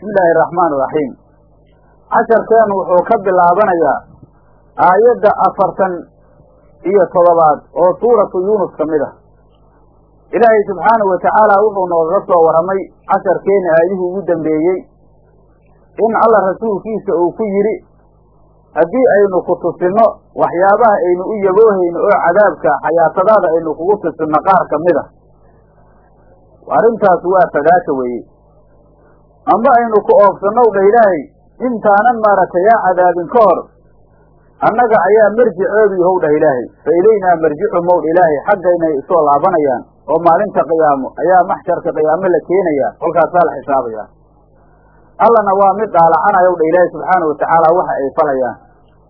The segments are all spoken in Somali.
bismi illaahi araxmaan iraxiim casharkeenu wuxuu ka bilaabanayaa aayadda afartan iyo toddobaad oo suuratu yuunus ka mid ah. Ilaahay subxaanahu watacaala wuxuu noogaga soo warramay casharkeena aayihii ugu dambeeyey. In alla rasuulkiisa uu ku yidhi haddii aynu ku tusinno waxyaabaha aynu u yaboohayno oo cadaabka xayaatadaada aynu kugu tusinno qaar ka mid a arrintaas waa fadaaka weeye amba aynu ku oofsannow dha ilaahay intaanan maaragtay yaa cadaabin ka hor. Annaga ayaa marjicoodu yahow ilaahay. Fa ilaynaa marjicu mowdh ilaahay xaggaynay isoo laabanayaan oo maalinta qiyaamo ayaa maxsharka qiyaamo la keenayaa kolkaasaa la xisaabayaa. Allana waa mid dhaalacanayow dha ilaahay subxaana watacaala waxa ay falayaan.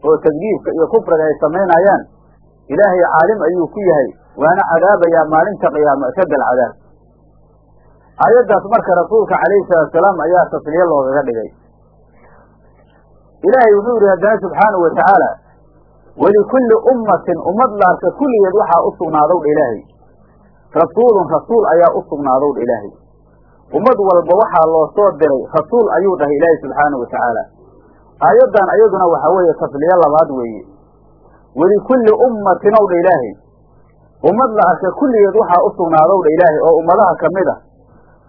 Oo tagdiibka iyo kufriga ay samaynayaan. Ilaahay caalim ayuu ku yahay waana cadaabayaa maalinta qiyaamo ashadda alcadaab aayaddaas marka rasuulka calayhi salaatusalaam ayaa tasliye loogaga dhigay. Ilaahay wuxuu yidhi haddana subxaanahu watacaala walikulli ummatin ummad la arka kulligeed waxaa u sugnaadow dha ilaahay. Rasuulun rasuul ayaa u sugnaadow dha ilaahay. Ummad walba waxaa loo soo diray rasuul ayuu dhahay ilaahay subxaanahu watacaala aayaddan ayaduna waxaa weeye tasliye labaad weeye. Walikulli ummatin ow dha ilaahay. Ummad la arka kulligeed waxaa u sugnaadow dha ilaahay oo ummadaha ka mid a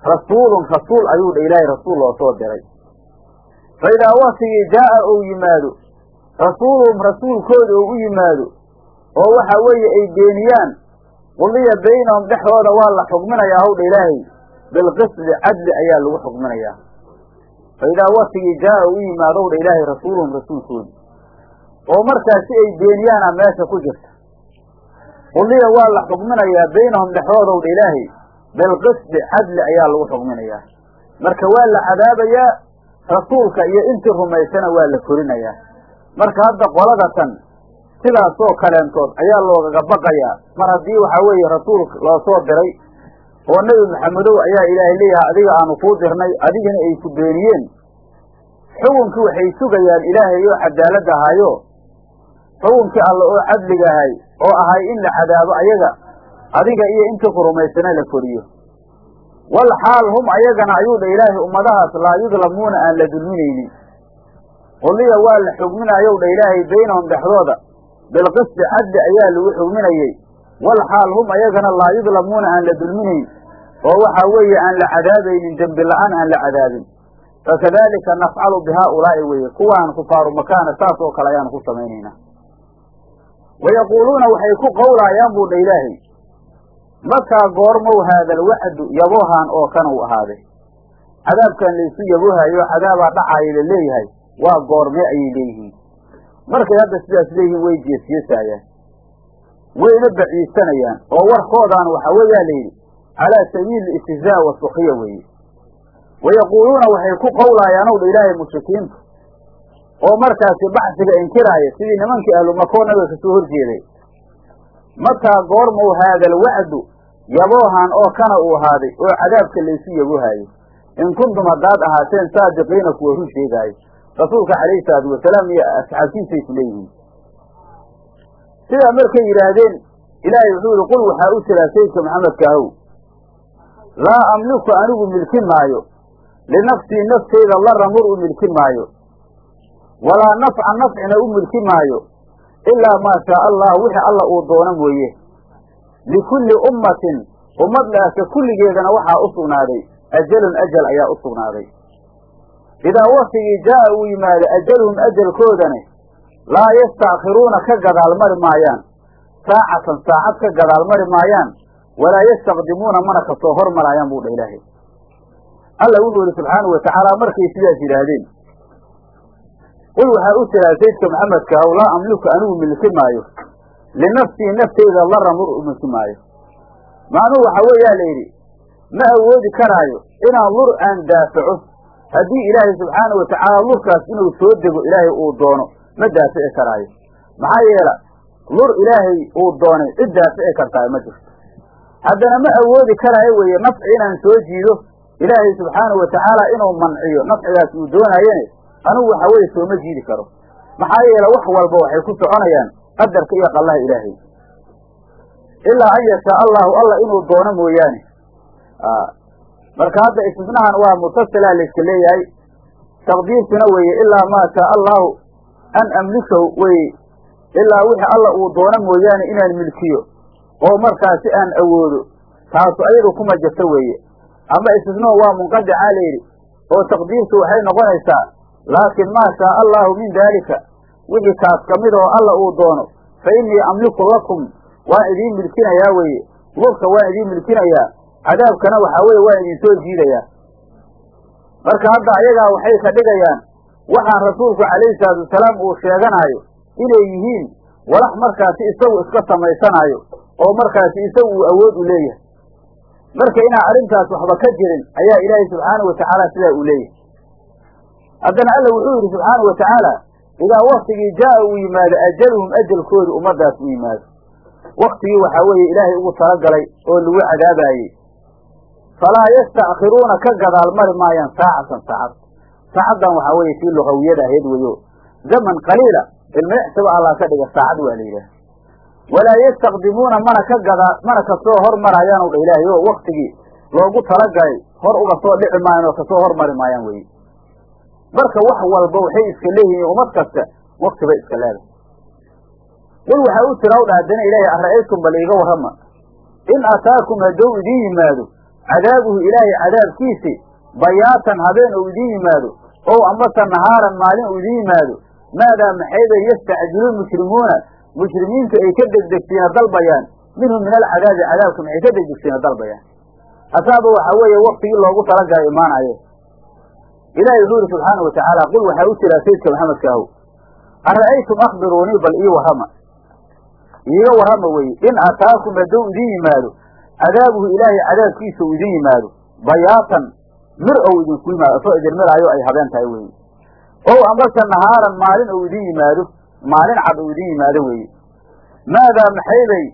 rasuulun rasuul ayuu dha ilaahay rasuul loo soo diray. Fa idaa waktigii jaa'a ou yimaado rasuuluhum rasuulkooda ou u yimaado oo waxa weeye ay beeniyaan qudiya baynahum dhexdooda waa la xugminayaa howdha ilaahay bilqisdi cadli ayaa lagu xugminayaa fa idaa waktigii jaa'a u yimaado owdha ilaahay rasuuluhum rasuulkooda oo markaasi ay beeniyaana meesha ku jirta. Qudiya waa la xugminayaa baynahum dhexdooda owdha ilaahay bilqisdi cadli ayaa lagu xugminayaa marka waa la cadaabayaa rasuulka iyo intii rumaysana waa la korinayaa marka hadda qolada tan sidaasoo kaleentood ayaa loogaga baqayaa mar haddii waxaa weeye rasuulka loo soo diray oo nebi maxamedow ayaa ilaahay leeyahay adiga aanu kuu dirnay adigana ay ku beeniyeen. Xukunkii waxay sugayaan ilaahay oo cadaaladda ahaayo. Xukunkii alle oo cadliga ahay oo ahay in la cadaabo ayaga adiga iyo intii ku rumaysana la koriyo. Wal xaal hum ayagana ayuu dha ilaahay ummadahaas laa yudlamuuna aan la dulminaynin. Quliya waa la xugminaayow dha ilaahay baynahum dhexdooda. Bilqisti cadli ayaa lagu xugminayey wal xaal hum ayagana laa yudlamuuna aan la dulminayn. Oo waxaa weeye aan la cadaabaynin dembi la'aan aan la cadaabin. Fakadalika nafcalu bi haaulaa'i weeye kuwaan kufaaru makaana saas oo kale ayaanu ku samaynaynaa. Wayaquuluuna waxay ku qowlaayaan buu dha ilaahay mataa goormow haada alwacdu yaboohaan oo kan uu ahaaday. Cadaabkan laysu yaboohayo cadaabaa dhacaaya la leeyahay waa goormee ayay leeyihiin. Markay hadda sidaas leeyihiin way jeesjeesaayaan wayna baciisanayaan. Oo warkoodaan waxaa la yidhi calaa sabiili istihzaa wa weeye. Wayaquuluuna waxay ku qowlaayaan ow dha ilaahay mushrikiintu. Oo markaasi baxsiga inkiraaya sidii nimankii ahlumakoo nabiga ka soo horjeeday mataa goormow haada alwacdu yaboohan oo kana uu ahaaday oo cadaabka laysu yaboohaayo in kuntum haddaad ahaateen saadiqiina kuwa run sheegaayo. Rasuulka calayhi salaatu wasalaam iyo asxaabtiisay ku sidaa markay yidhaahdeen ilaahay wuxuu yihi qul waxaa u jiraa sayidka maxamedka ahow laa amliku anigu milki maayo linafsii nafteyda lara mur u milki maayo walaa nafca nafcina u milki maayo ilaa maa shaa allah wixii alla uu doono mooye likulli ummatin ummad laasa kulligeedana waxaa u sugnaaday ajalun ajal ayaa u sugnaaday idaa waktigii jaa'a uu yimaado ajaluhum ajalkoodani laa yasta'khiruuna ka gadaal mari maayaan saacatan saacad ka gadaal mari maayaan walaa yastaqdimuuna mana ka soo hor maraayaan buu dha ilaahay alla wuxuu yihi subxaanau watacaala markay sidaas yidhaahdeen qul waxaa u jiraa saydka maxamedka aw laa amliku anigu milki maayo linafsii nafteyda lara mur u milki maayo macnuhu waxaa weeyaa la yidhi ma awoodi karaayo inaan lur aan daafaco haddii ilaahay subxaana watacaala lurkaas inuu soo dego ilaahay uu doono ma daafici karaayo maxaa yeela lur ilaahay uu doonay cid daafici kartaa ma jirto haddana ma awoodi karaayo weeye nafci inaan soo jiido ilaahay subxaana watacaala inuu manciyo nafcigaas uu doonayene anigu waxa weeye sooma jiidi karo. Maxaa yeele wax walba waxay ku soconayaan qadarka iyo qallaha ilaahay. Ilaa an yashaa allahu alla inuu doono mooyaane. Marka hadda istisnahan waa mutasila layska leeyahay. Taqdiirtuna weeye ilaa maa shaa allahu an amlikahu weye ilaa wixii alla uu doono mooyaane inaan milkiyo. Oo markaasi aan awoodo. Taasu ayadu kuma jirto weeye. Ama istisnoo waa munqadicaa layidhi oo taqdiirtu waxay noqonaysaa laakiin maa shaa allahu min daalika wixii kaas ka mid oo alla uu doono. Fa innii amliku lakum waan idiin milkinayaa weeye. Lurka waan idiin milkinayaa. Cadaabkana waxaa weeye waan idin soo jiidayaa marka hadda ayagaa waxay ka dhigayaan waxaan rasuulku calayhi salaatu wasalaam uu sheeganaayo inay yihiin walax markaasi isagu iska samaysanaayo oo markaasi isagu uu awood u leeyahay. Marka inaan arrintaas waxba ka jirin ayaa ilaahay subxaanahu watacaala sidaa uu leeyahay haddana alla wuxuu yidhi subxaanahu watacaala idaa waktigii jaa'a uu yimaado ajaluhum ajalkoodii ummaddaas u yimaado. Waktigii waxaa weeye ilaahay ugu talagalay oo lagu cadaabaayey falaa yasta'khiruuna ka gadaal mari maayaan saacatan saacad saacaddan waxaa weeye tii lugawiyada ahayd weyo. Zaman qaliila ilmixsiba allah ka dhiga saacad waa la yidhaah walaa yastaqdimuuna mana ka gadaa mana ka soo hormarayaan dha ilaahay o waktigii loogu talagalay hor uga soo dhici maayan oo ka soo hormari maayaan weye marka wax walba waxay iska leeyihiin ummad kasta wakti bay iska leedahay. Qul waxaa u tira dha haddana ilaahay ara'aytum bal iiga warrama? In ataakum haddou idiin yimaado cadaabuhu ilaahay cadaabkiisi bayaatan habeen ou idiin yimaado ow amase nahaaran maalin uu idiin yimaado maadaa maxaybay yastacjiluun mujrimuuna mujrimiintu ay ka degdegsiina dalbayaan minhu min alcadaabi cadaabka maxay ka degdegsiina dalbayaan asaaba waxaa weeye waktigii loogu talagalay imaanayo ilaahay wuxuu yidhi subxaana watacaala qul waxaa u jiraa sayidka maxamedka ahow ara'aytum akhbiruunii bal ii warrama. Iiga warrama weye in ataakum haddou idiin yimaado cadaabuhu ilaahay cadaabkiisa uu idin yimaado bayaatan mir ou idinku yimaado asoo idin miraayo ay habeen tahay weye ow amase nahaaran maalin ou idin yimaado maalin cad ou idin yimaado weeye maadaa maxaybay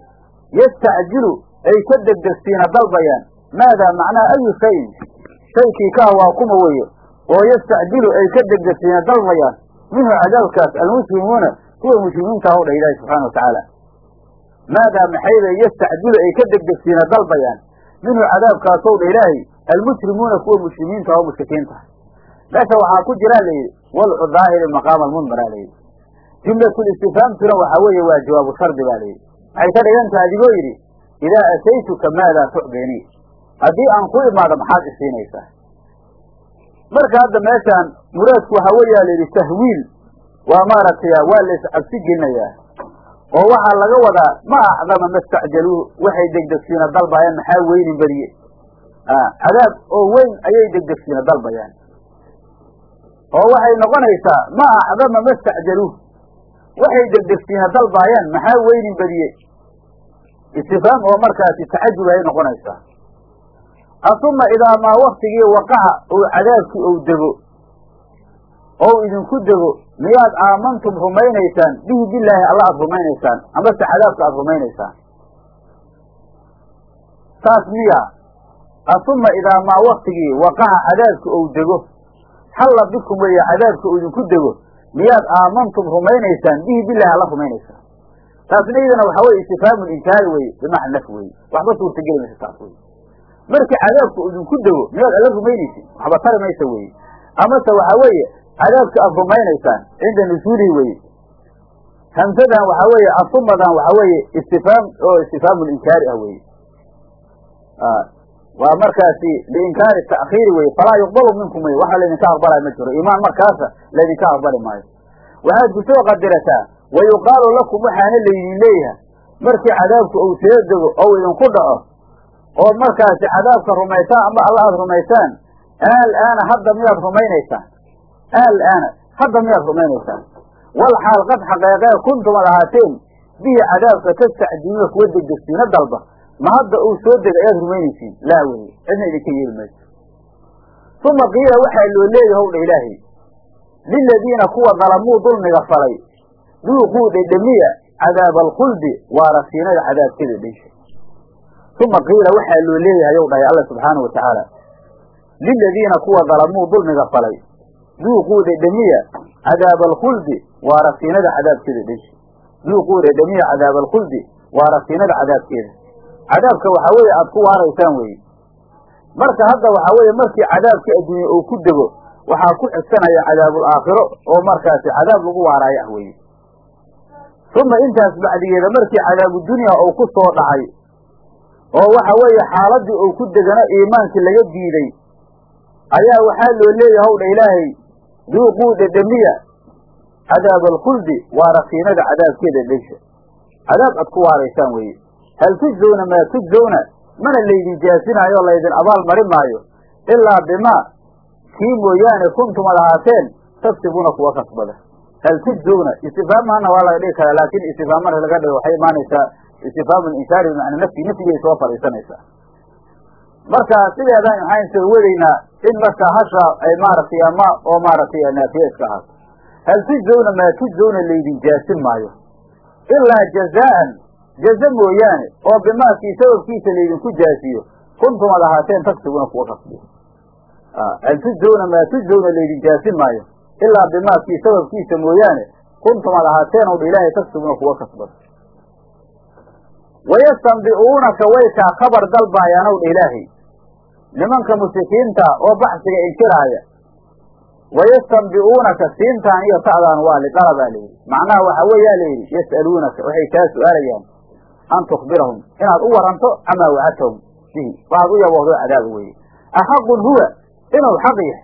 yastacjilu ay ka degdegsiina dalbayaan maadaa macnaha ayu shayin? Shaykii ka waa kuma weeye oo yastacjilu ay ka degdegsiina dalbayaan minhu cadaabkaas almuslimuuna kuwa muslimiinta ah o dha ilaahi subxaana watacaala maadaa maxaybay yastacjilu ay ka degdegsiina dalbayaan minhu cadaabkaasow dha ilaahay almuslimuuna kuwa muslimiinta oo mushrikiinta. Meesha waxaa ku jiraa layidhi walcu daahiri maqaama almundmaraa layidhi jumlatul istifaamtuna waxaa weeye waa jawaabu shardi baa layidhi waxay ka dhigantaha adigoo yidhi idaa ataytuka maadaa tucdini haddii aan ku imaado maxaad isiinaysaa marka hadda meeshaan muraadku waxaa weeyaa layidhi tahwiil waa maaragtay waa la iscabsi gelinayaa oo waxaa laga wadaa ma acdama mastacjaluuh waxay degdegsiina dalbayaan maxaa weynin beriye cadaab oo weyn ayay degdegsiina dalbayaan. oo waxay noqonaysaa ma acdama mastacjaluuh waxay degdegsiina dalbaayaan maxaa weynin beriye istifaam oo markaasi tacajub ay noqonaysaa asuma idaa maa waktigii waqaca ou cadaabkii ou dego. Ou idinku dego miyaad aamantum rumaynaysaan bihi bilaahi alla aad rumaynaysaan amase cadaabka aad rumaynaysaan saas miya asuma idaa maa waktigii waqaca cadaabki ou dego. Halla bikum weeye cadaabka uu idinku dego miyaad aamantum rumaynaysaan bihi bilahi alla rumaynaysaan taasna iyadana waxaa weye istifhaamu inkaari weye bimacna naf weye waxba suurtageli maysa taas weye markii cadaabka idinku dego miyaad alla rumaynaysin waxba tari maysa weye amase waxaa weeye cadaabka aad rumaynaysaan cinda nusuulihi weye hamsadan waxaa weeye asumadan waxaa weeye istifhaam oo istifhaamu linkaari ah weye waa markaasi liinkaari ta'khiiri weye falaa yuqbalu minkum weye waxa laydinka aqbalaya ma jiro. Iimaan markaasa laydinka aqbali maayo. Waxaad ku soo qadirataa wa yuqaalu lakum waxaana laydin leeyahay markii cadaabku uu soo dego ou idinku dhaco ood markaasi cadaabka rumaysaan ama alla aad rumaysaan aalaana hadda miyaad rumaynaysaan aalaana hadda miyaad rumaynaysaan. Wal xaal qad xaqeeqee kuntum ad ahaateen bihi cadaabka tastacjiluuna kuwa degdegsiina dalba. Ma hadda uu soo dega ayaad rumaynaysiin laa weye cidna idinka yeeli mayso. Uma qiila waxaa loo leeyahy howdha ilaahay. Liladiina kuwa dalamuu dulmiga falay duuquu dhedhemiya cadaaba alkhuldi waarasiinada cadaabkeeda dhensha uma qiila waxaa loo leeyahay ow dhahay alla subxaana wa tacaala liladiina kuwa dalamuu dulmiga falay. Duuquu dhedhemiya cadaaba alkhuldi waarasiinada cadaabkeeda dhensha duuquu dhedhemiya cadaaba alkhuldi waarasiinada cadaabkeeda. Cadaabka waxaa weeye aada ku waaraysaan weeye. Marka hadda waxaa weeye markii cadaabkii adduunya uu ku dego waxaa ku xigsanaya cadaabul aakhiro oo markaasi cadaab lagu waaraayo ah weeye. Uma intaas bacdigeeda markii cadaabu dunya uu ku soo dhacay oo waxa weeye xaaladii uu ku degano iimaankii laga diiday ayaa waxaa loo leeyahay howdha ilaahay duuquu dhedhemiya cadaab alkhuldi waa rakiinada cadaabkeeda dhesha cadaab ad ku waaraysaan weeye. Hal tujzawna maa tujzawna mana laydin jaasinaayo laydin abaal mari maayo ilaa bimaa kii mooyaane kuntum ad ahaateen taksibuuna kuwa kasbada hal tujzawna istifaamahana waa laga dhigi karaa laakin istifaam marka laga dhigo waxay imaanaysaa istifhaamu insaari bimacna nafsi nafyigay soo fadhiisanaysaa marka sideedaan maxaan soo wadaynaa in marka hasha ay maaragtay ama oo maaragtay naafiya iska ahaato hal tujzawna maa tujzawna laydin jaasin maayo ilaa jazaan jaza mooyaane oo bimaakii sababkiisa laydinku jaasiyo kuntum ad ahaateen taksibuna kuwa kasbiyo hal tujzawna maa tujzawna laydin jaasin maayo ilaa bimaakii sababkiisa mooyaane kuntum ad ahaateen ow dha ilaahay taksibuna kuwa kasbada wayastanbi'uunaka way kaa khabar dalbaayaan ow dha ilaahay nimanka mushrikiinta oo baxsiga inkiraaya wayastanbi'uunaka siintaan iyo ta'daan waa lidhala baa layidhi macnaha waxa weeyaa layidhi yas'aluunaka waxay kaa su'aalayaan an tukbirahum inaad u waranto camaa wacadtahum bihi waxaad u yaboohdo cadaaba weeye axaqun huwa inuu xaq yahay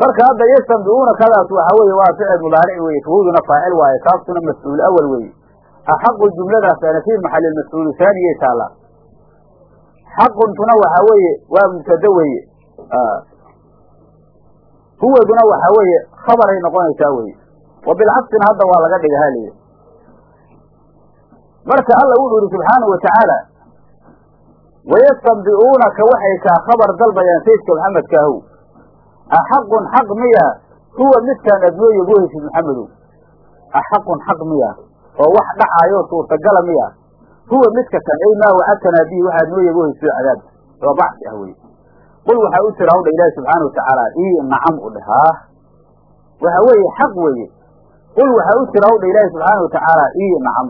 marka hadda yastanbi'uunakadaas waxa weeye waa ficil mudaaric weeye fuhuuduna faacil waaye kaasuna mas'uul awal weeye axaqu jumladaasana fii maxali mas'uulu haaniyay taallaa xaquntuna waxa weeye waa mubtado weeye huwaduna waxa weeye khabaray noqonaysaa weye wa hadda waa laga dhiga haliya marka alla wuxuu yihi subxaanahu watacaala wayastanbi'uunaka waxay kaa khabar dalbayaan sayidka maxamedkaahow axaqun xaq miya huwa midkaan aad noo yaboohaysid maxamedow axaqun xaq miya oo wax dhacaayo suurtagala miya. Huwa midka kan ay maa wacadtanaa bihi waxaad noo yaboohaysid cadaabka oo bacsi ah weye qul waxaa u tira hawdha ilaahi subxaana watacaala ii nacam u dheh haah waxa weeye xaq weeye. Qul waxaa u tira hawdha ilaahi subxaana watacaala ii nacam.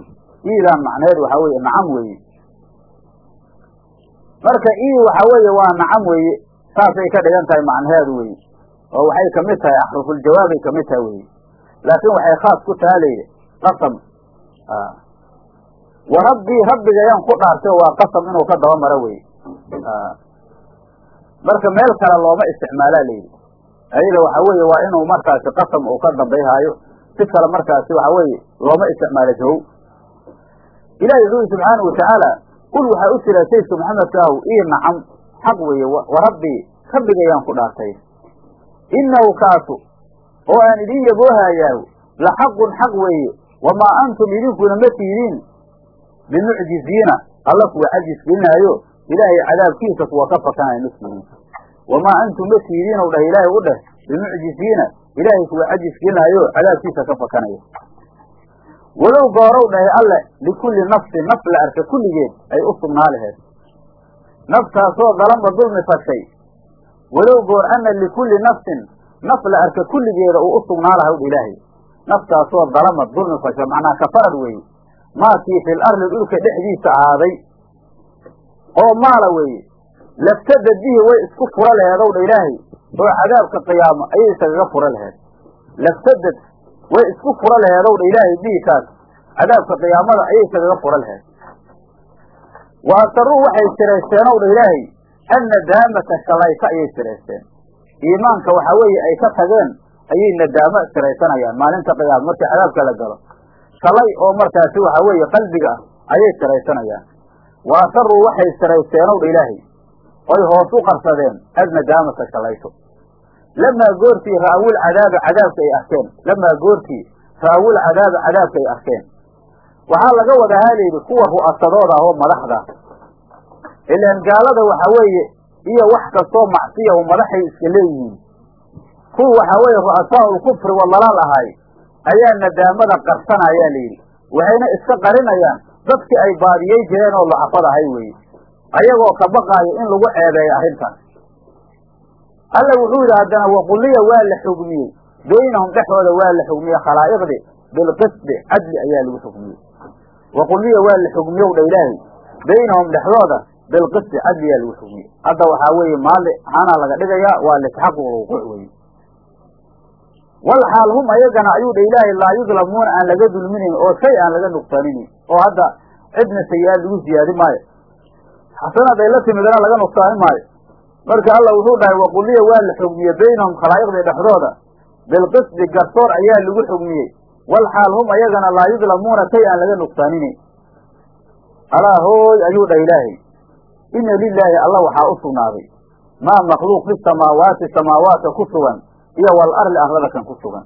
Iidaan macneed waxaa weeye nacam weeye. Marka ii waxa weeye waa nacam weeye saasay ka dhigan tahay macnaheedu weye oo waxay ka mid tahay axrufuljawaabay ka mid tahay weye laakiin waxay khaas ku taha layidhi qasam wa rabbii rabbigayaan ku dhaartay waa qasam inuu ka daba maro weye marka meel kale looma isticmaalaa layidhi ayada waxa weeye waa inuu markaasi qasam uu ka dambayhaayo si kale markaasi waxa weeye looma isticmaalo jawow ilahi wuxuu yihi subxaana watacaala qul waxaa u tira sayidka maxamedkaahu ii nacam. Xaq weeye wa rabbii rabbigayaan ku dhaartay. Innahu kaasu oo aan idin yaboohayaahu la xaqun xaq weeye wamaa antum idinkuna ma tiidiin bimucjiziina alla kuwa cajis gelinaayo ilaahay cadaabkiisa kuwa ka fakanaya ma wamaa antum ma tiidiin ow dheh ilaahay u dheh bimucjiziina ilaahay kuwa cajis gelinaayo cadaabkiisa ka fakanaya walow goorow dhahay alle likulli nafsin naf la arka kulligeed ay u sugnaa laheed naftaasoo dalama dulmi fashay walow goor anna likulli nafsin naf la arka kulligeeda uu u sugnaa laha udha ilaahay naftaasoo dalama dulmi fasha macnaa kafarad weeye. Maakii fil arli dhulka dhexdiisa ahaaday oo maala weeye. Laftadad bihi way isku fura laheed ow dha ilaahay. Oo cadaabka qiyaamo ayay isagaga fura laheed. Laftadad way isku fura laheed ow dha ilaahay bihi kaas. Cadaabka qiyaamada ayay isagaga fura laheed. Wa asaruu waxay siraysteen ow dha ilaahay annadaamata shalaysa ayay siraysteen iimaanka waxaa weeye ay ka tageen ayay nadaamo siraysanayaan maalinta qiyaama markii cadaabka la galo. Shalay oo markaasi waxaa weeye qalbiga ah ayay siraysanayaan wa asaruu waxay siraysteen ow dha ilaahay. Oy hoos u qarsadeen annadaamata shalayso lamaa goortii ra'awul cadaaba cadaabka ay arkeen. Lamaa goortii ra'awul cadaaba cadaabka ay arkeen. Waxaa laga wadaa halayidhi kuwa ru'asadooda ah oo madaxda. Ilaan gaalada waxa weeye iyo wax kastoo macsiya u madaxay iska leeyihiin kuwa waxaa weeye ru'asaa'ul kufri wadalaal ahaay ayaa nadaamada qarsanaya layidhi waxayna iska qarinayaan dadkii ay baadiyey jireen oo lacafad ahay weeye. Ayagoo ka baqaayo in lagu ceebeeyo arrintaas alla wuxuu yidhi haddana waqulliya waa la xugmiyey. Baynahum dhexooda waa la xugmiyey. Khalaa'iqdi bilqisdi cadli ayaa lagu xugmiyey. Waqulliya waa la xugmiyow dha ilaahay. Baynahum dhexdooda bilqisti cadliyaa lagu xugmiyey. Hadda waxaa weeye maali ahaanaa laga dhigayaa waa litaxaquq lwuquuc weye walxaal hum ayagana ayuu dha ilaahay laa yudlamuuna aan laga dulminayn oo shay aan laga nuqsaaninayn oo hadda cidna sayi-aad lagu siyaadi maayo. Xasanaad ay la timidana laga nuqsaani maayo. Marka allah wuxuu dhahay waquliya waa la xugmiyey baynahum khalaa'iqdii dhexdooda bilqisdi garsoor ayaa lagu xugmiyey walxaal hum ayagana laa yudlamuuna shay aan laga nuqsaaninayn alaa hooy ayuu dhah ilaahay. Ina lilaahi allah waxaa u sugnaaday. Maa makhluuq fi samaawaati samaawaadka ku sugan iyo wal arli arlada kan ku sugan.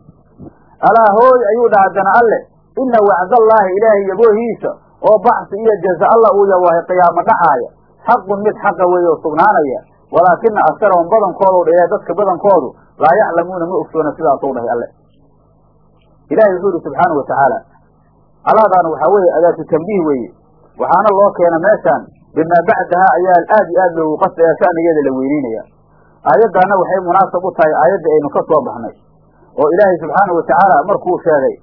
Alaa hooy ayuu dhah haddana alle ina wacdallaahi ilaahay yaboohiisa oo bacsi iyo jaza alla uu yawahay qiyaamo dhacaaya xaqun mid xaqa weeye oo sugnaanaya walaakina askarahum badankoodu dhahe dadka badankoodu laa yaclamuuna ma ogsoona sidaasuu dhahay alle. Ilahay wuxuu yihi subxaanau watacaala alaadaana waxaa weeye adaatu tambiih weeye waxaana loo keena meeshaan bimaa bacdaha ayaa aad iyo aad loogu qasdaya shanigeeda la weyneynaya aayaddaana waxay munaasab u tahay aayaddii aynu ka soo baxnay oo ilaahay subxaanau watacaala markuu sheegay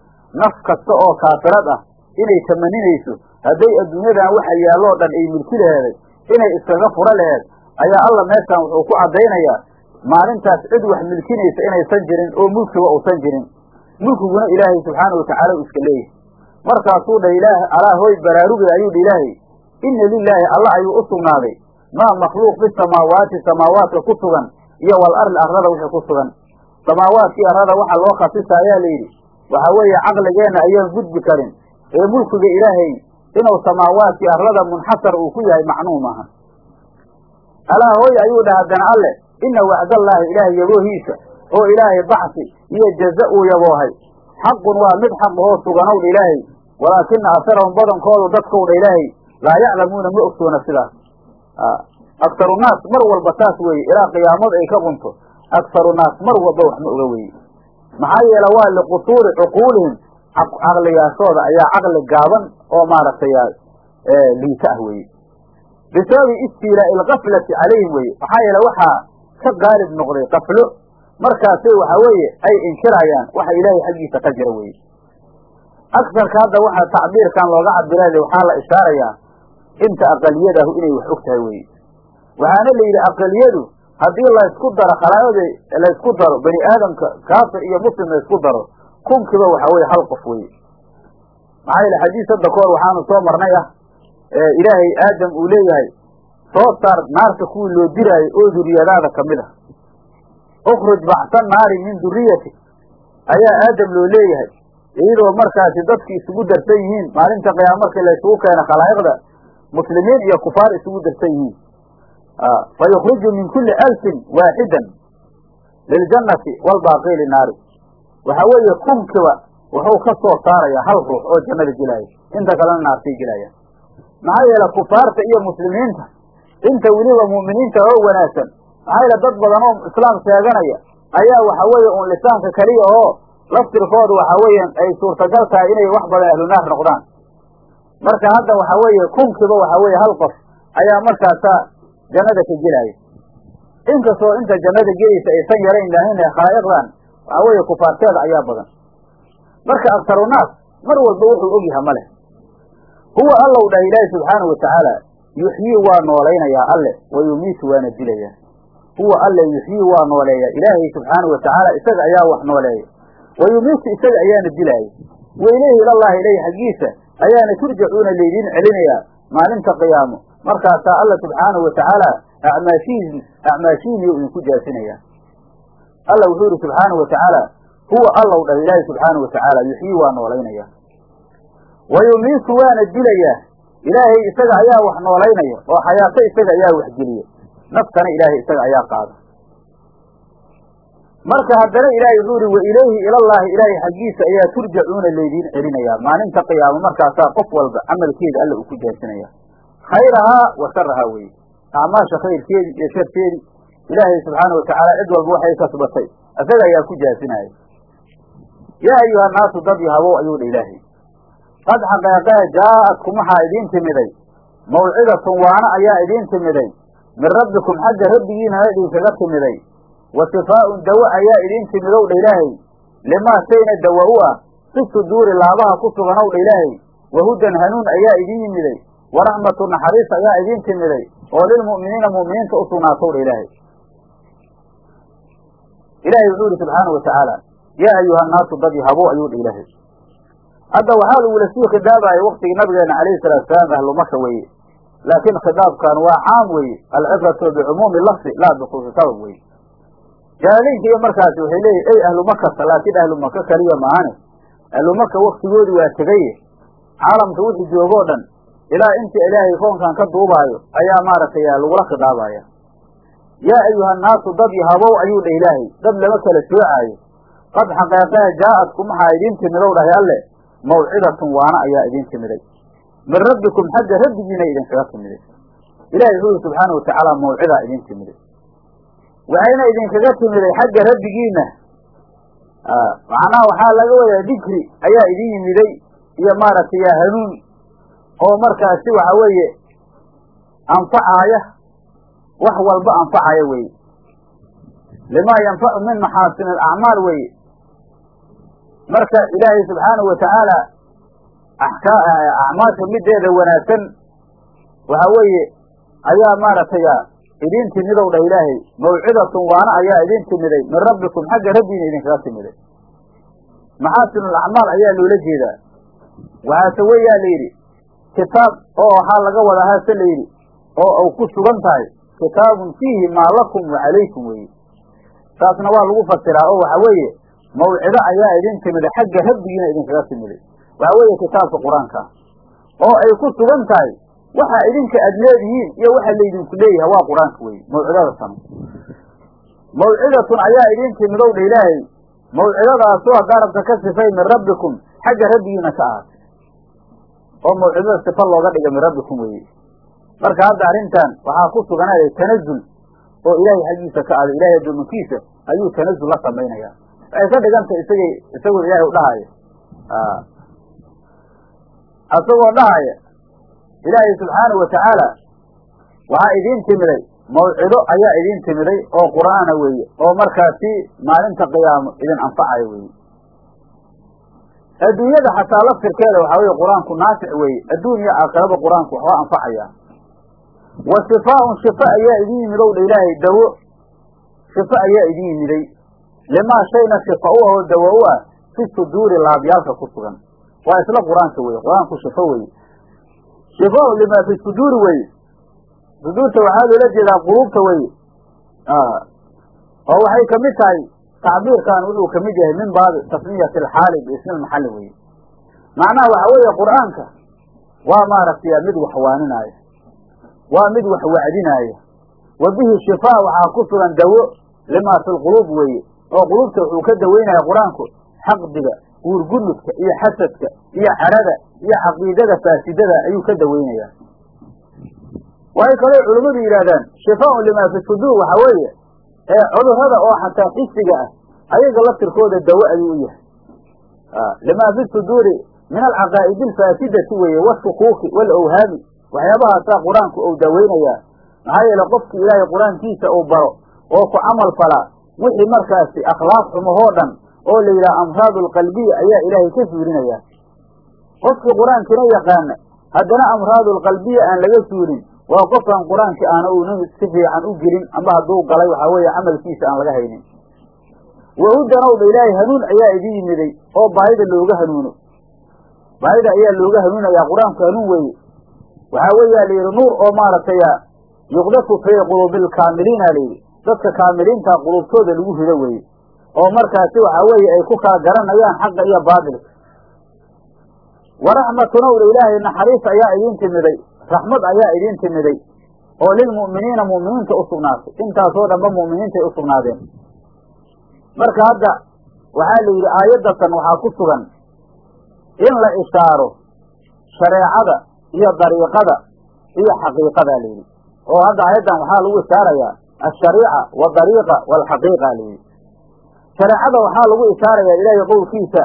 naf kasta oo kaafirad ah inay tamaninayso hadday adduunyadan waxa yaalloo dhan ay milki laheeday inay iskaga furo laheed ayaa alla meeshaan wuxuu ku caddaynayaa maalintaas cid wax milkinaysa inaysan jirin oo mulkiba uusan jirin. Mulkiguna ilaahay subxaana watacaala uu iska leeyahay. Markaasuu dha ilaah alaa hoy baraarugay ayuu dha ilaahay inna lilaahi alla ayuu u sugnaaday maa makhluuq fi samaawaati samaawaadka ku sugan iyo wal arli arlada wixii ku sugan. Samaawaadkii arlada waxa loo khasisa ayaa layidhi waxaa weeye caqligeenna ayaan gudbi karin ee mulkiga ilaahay inuu samaawaadkii arlada munxasar uu ku yahay macnuum aha. Alaa hooy ayuu dhah haddana alle ina wacdallaahi ilaahay yaboohiisa oo ilaahay bacsi iyo jaza uu yaboohay. Xaqun waa mid xaq ahoo suganow dha ilaahay walaakina asarahum badankoodu dadkow dha ilaahay. Laa yaclamuuna ma ogsoona sidaas aktaru naas mar walba taas weeye ilaa qiyaamada ay ka qunto. Aktaru naas mar walba wax ma oga weye maxaa yeele waa liqusuuri cuquulihim. Caqliyaashooda ayaa caqli gaaban oo maaragtay liita ah weye bisababi istiilaa'i alkaflati calayhim weye maxaa yeele waxaa ka qaalib noqday kaflo markaasay waxa weeye ay inkirayaan waxa ilaahay xaggiisa ka jira weye aksarka hadda waxa tacbiirkan looga cabira waxaa la ishaarayaa inta aqaliyadahu inay wax og tahay weye waxaana la yidhi aqaliyadu haddii laysku daro khalaayada laysku daro bani aadamka kaafir iyo muslim laysku daro kunkiiba waxa weye hal qof weye maxaa yeele xadiis hadda kahor waxaanu soo marnay ah ilaahay aadam uu leeyahay soo saar naarta kuwii loo diraayo oo duriyadaada ka mid ah. Ukruj bacsa naari min duriyati ayaa aadam loo leeyahay iyadoo markaasi dadki isugu darsan yihiin maalinta qiyaama markii laysugu keeno khalaa'iqda muslimiin iyo kufaar isugu darsan yihiin fa yukhriju min kuli alfin waaxidan liljannati walbaaqi linaari waxa weeye kunkiba wuxuu ka soo saarayaa hal ruux oo jannada gelaayo inta kalena naartay gelaya maxaa yeele kufaarta iyo muslimiinta inta weliba mu'miniinta oo wanaagsan maxaa yeele dad badan oo islaam sheeganaya ayaa waxa weeye un lisaanka keliya oo laftirkooda waxa weeye ay suurtagal tahay inay wax badan ahlunaar noqdaan marka hadda waxa weeye kunkiiba waxa weeye hal qof ayaa markaasa jannada ka gelaya inkastoo inta jannada gelaysa aysan yarayn laahin khalaa'iqdan waxa weeye kufaarteeda ayaa badan. Marka aktarunaas mar walba wuxuu ogyaha ma leh huwa allow dhah ilaahi subxaanahu watacaala yuxyii waa noolaynayaa alle wa yumiitu waana dilayaa. Huwa alle yuxyii waa nooleeya ilaahay subxaanahu watacaala isaga ayaa wax nooleeya. Wa yumiitu isaga ayaana dilaaya. Wa ilayhi ilallahi ilayhi xaggiisa ayaana turjacuuna laydiin celinayaa maalinta qiyaamo. Markaasaa alla subxaanahu watacaala acmaashihiin acmaashihiiniyo idinku jaasinaya alla wuxuu yihi subxaanahu watacaala huwa allow dhah ilaahi subxaanahu watacaala yuxyii waa noolaynaya. Wa yumiitu waana dilayaa. Ilaahay isaga ayaa wax noolaynaya oo xayaato isaga ayaa wax geliya. Naftana ilaahay isaga ayaa qaada marka haddana ilaahay wuxuu ihi wa ilayhi ilallaahi ilaahay xaggiisa ayaa turjacuuna laydiin celinayaa. Maalinta qiyaamo markaasaa qof walba camalkeeda alla uu ku jaasinaya khayrahaa wa sharahaa weye acmaasha khayrkeedi iyo sharkeedi ilaahay subxaana watacaala cid walba waxay kasbatay isaga ayaa ku jaasinaya yaa ayuha naasu dad yahabow ayuu dha ilaahay. Qad xaqeeqee jaa'adkum waxaa idiin timiday. Mawcidatun waana ayaa idiin timiday. Min rabbikum xagga rabbigiinana idinkaga timiday wa shifaa'un dawo ayaa idiin timidow dha ilaahay limaa shayna dawa u ah fi suduuri laabaha ku suganow dha ilaahay wa hudan hanuun ayaa idiin yimiday wa raxmatu naxariis ayaa idiin timiday oo lilmu'miniina mu'miniinta u sugnaatow dha ilaahay ilaahay wuxuu yihi subxaanau watacaala yaa ayuha annaasu dad yahabo ayuu dha ilaahay hadda waxaa lagula sii khidaabayo waktigii nabigeena calayhi salaatu salaam ahlu maka weeye laakiin khidaabkan waa caam weeye alcibratu bicumuumi lafdi laa bikhuusi sabab weye jaaliinka iyo markaasi waxay leeyihiin ey ahlu makata laakiin ahlu maka keliya maahane. Ahlu maka waktigoodi waa tegaye caalamka wixii joogoo dhan ilaa inta ilaahay koonkan ka duubaayo ayaa maaragtay lagula khidaabaya. Yaa ayuha annaasu dad yahabow ayuu dha ilaahay dad lama kala soocaayo. Qad xaqeeqee jaa'adkum waxaa idiin timidow dhahay alle mawcidatun waana ayaa idiin timiday. Min rabbikum xagga rabbigiina idinkaga timiday. Ilahay wuxuu yihi subxaana watacaala mawcidaa idiin timiday waxayna idinkaga timiday xagga rabbigiina. Macnaha waxaa laga wadaa dikri ayaa idin yimiday iyo maaragtay hanuun oo markaasi waxa weeye anfacaaya wax walba anfacaya weye limaa yanfacu min maxaasin alacmaal weye marka ilaahay subxaanahu watacaala acmaasha mideeda wanaagsan waxa weeye ayaa maaragtay idiin timidow dhah ilaahay. Mawcidatun waana ayaa idiin timiday. Min rabbikum xagga rabbiina idinkaga timiday. Maxaasin alacmaal ayaa loola jeedaa. Waxaase weyaa la yidhi kitaab oo waxaa laga wadaa haase la yidhi oo ay ku sugan tahay kitaabun fiihi maa lakum wa calaykum weye taasna waa lagu fasiraa oo waxa weeye mawcido ayaa idin timiday xagga rabbigiina idinkaga timiday. Waxa weeye kitaabka qur'aanka oo ay ku sugan tahay waxa idinka aad leedihiin iyo waxa laydinku leeyahay waa qur'aanka weye mawcidada tanu mawcidatun ayaa idin timidow dha ilaahay. Mawcidadaasoo darabka ka sifay min rabbikum xagga rabbigiina ka ahaatay. Oo mawcidada sifa looga dhiga min rabbikum weye marka hadda arrintan waxaa ku suganaaday tanazul oo ilaahay xaggiisa ka aaday ilahay adoomankiisa ayuu tanazul la samaynaya waxay ka dhigantay isagay isagoo ilaahay u dhahaya isagoo dhahaya ilaahay subxaanahu watacaala waxaa idiin timiday mawcido ayaa idiin timiday oo qur'aana weeye oo markaasi maalinta qiyaamo idin anfacaya weeye. Adduunyada xataa laftirkeeda waxaa weye qur'aanku naafic weeye adduun iyo aakhiraba qur'aanku waxba anfacaya. Wa shifaaun shifa ayaa idin yimidow dha ilaahay dawo shifa ayaa idin yimiday. Limaa shayna shifa u ahoo dawo u ah fi suduuri laabyaalka ku sugan. Waa isla qur'aanka weye qur'aanku shifo weye shifaun limaa fi suduuri weye suduurta waxaa loola jeedaa quluubta weye oo waxay ka mid tahay tacbiirkan wuxuu ka mid yahay min baabi tasmiyati alxaali biismi lmaxalli weye macnaha waxa weeye qur'aanka waa maaragtay mid wax waaninaayo waa mid wax wacdinaaya wa bihi shifaa waxaa ku sugan dawo limaa fi lquluub weeye oo quluubta wuxuu ka daweynaya qur'aanku xaqdiga guurgunudka iyo xasadka iyo carada iyo caqiidada faasidada ayuu ka daweynaya waxay kaloo culimmadu yidhahdaan shifaaun limaa fi suduur waxa weeye ee cudurrada oo xataa xisiga ah ayaga laftirkooda dawo ayuu u yahay. Limaa fi suduuri min alcaqaa'idi alfaasidati weeye washukuuki walawhaami waxyaabahaasaa qur'aanku uu daweynayaa. Maxaa yeele qofki ilaahay qur'aankiisa uu baro oo ku camal falaa wixii markaasi akhlaaq xumahoo dhan oo la yidhaha amraadu alqalbiya ayaa ilaahay ka suurinaya qofkii qur'aankina yaqaana haddana amraadu alqalbiya aan laga suurin waa qofkan qur'aankii aana uuna si fiican u gelin amba hadduu galay waxaa weeye camalkiisa aan laga haynin. Wahudanowdha ilaahay hanuun ayaa idin yimiday oo baahida looga hanuuno. Baahida ayaa looga hanuunayaa qur'aanku hanuun weeye. Waxaa weeyaa la yidhi nuur oo maaragtay yuqdafu fii quluubi alkaamiliina layidhi dadka kaamiliinta quluubtooda lagu rido weeye. Oo markaasi waxaa weeye ay ku kala garanayaan xaqa iyo baatilka waraxmatunowdha ilaahay naxariis ayaa idiin timiday raxmad ayaa idiin timiday oo lilmu'miniina mu'miniinta u sugnaatay intaasoo dhanba mu'miniintay u sugnaadeen marka hadda waxaa la yidhi aayaddatan waxaa ku sugan in la ishaaro shareecada iyo dariiqada iyo xaqiiqadaa la yidhi oo hadda aayaddan waxaa lagu ishaarayaa ashariica wadariiqa waalxaqiiqa la yidhi shareecada waxaa lagu ishaarayaa ilaahay qowlkiisa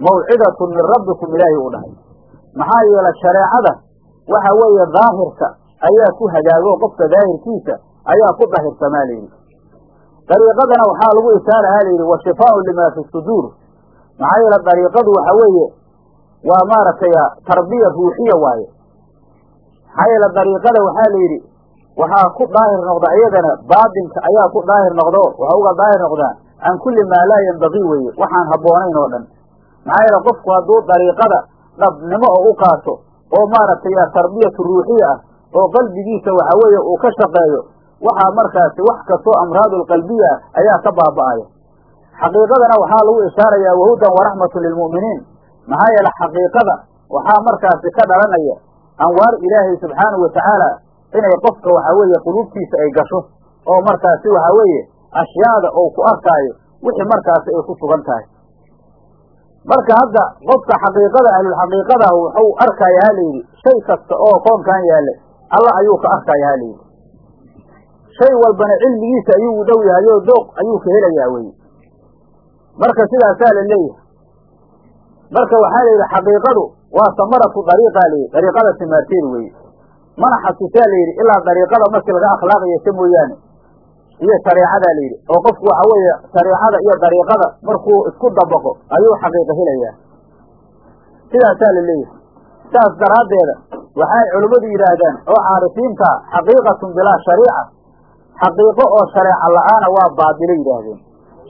mawcidatun min rabbikum ilaahay uu dhahay. Maxaa yeele shareecada waxa weeye daahirka ayaa ku hagaago qofka daahirkiisa ayaa ku dahirsamaa layidhi dariiqadana waxaa lagu ishaarahaa layidhi wa shifaaun limaa fi suduur. Maxaa yeele dariiqadu waxa weeye waa maaragtay tarbiya ruuxiya waaye. Maxaa yeele dariiqada waxaa la yidhi waxaa ku daahir noqda iyadana baatinka ayaa ku daahir noqdo waxa uga daahir noqdaa can kulli maa laa yambagii weeye waxaan habboonayn oo dhan maxaa yeele qofku hadduu dariiqada dhabnimo oo u qaato oo maaragtay tarbiyatu ruuxiya ah oo qalbigiisa waxa weeye uu ka shaqeeyo waxaa markaasi wax kastoo amraadul qalbiya ah ayaa ka baaba'aya. Xaqiiqadana waxaa lagu ishaarayaa wahudan waraxmatun lilmu'miniin maxaa yeele xaqiiqada waxaa markaasi ka dhalanaya anwaar ilaahay subxaanahu watacaala inay qofka waxa weeye quluubtiisa ay gasho oo markaasi waxa weeye ashyaada ou ku arkaayo wixii markaasi ay ku sugan tahay marka hadda qofka xaqiiqada ahlulxaqiiqada wuxuu arkaya ha layidhi shay kasta oo koonkan yaalla alla ayuu ka arkaya ha layidhi shay walbana cilmigiisa ayuu u yahay oo dooq ayuu ka helayaa weye marka sidaasaa la leeyahay. Marka waxaa la yidhi xaqiiqadu waa samaratu dariiqaa layidhi dariiqada simaarteed weye mana xasuusaa la yidhi ilaa dariiqada markii laga akhlaaq yeesho mooyaane iyo shareecadaa la yidhi. oo qofku waxa weeye shareecada iyo dariiqada markuu isku dabaqo ayuu xaqiiqo helayaa sidaasaa la leeyahay. Saas daraaddeeda waxay culimmadu yidhaahdaan oo caarifiinta xaqiiqatun bilaa shariica xaqiiqo oo shareeca la'aana waa baadilo yidhaahdeen.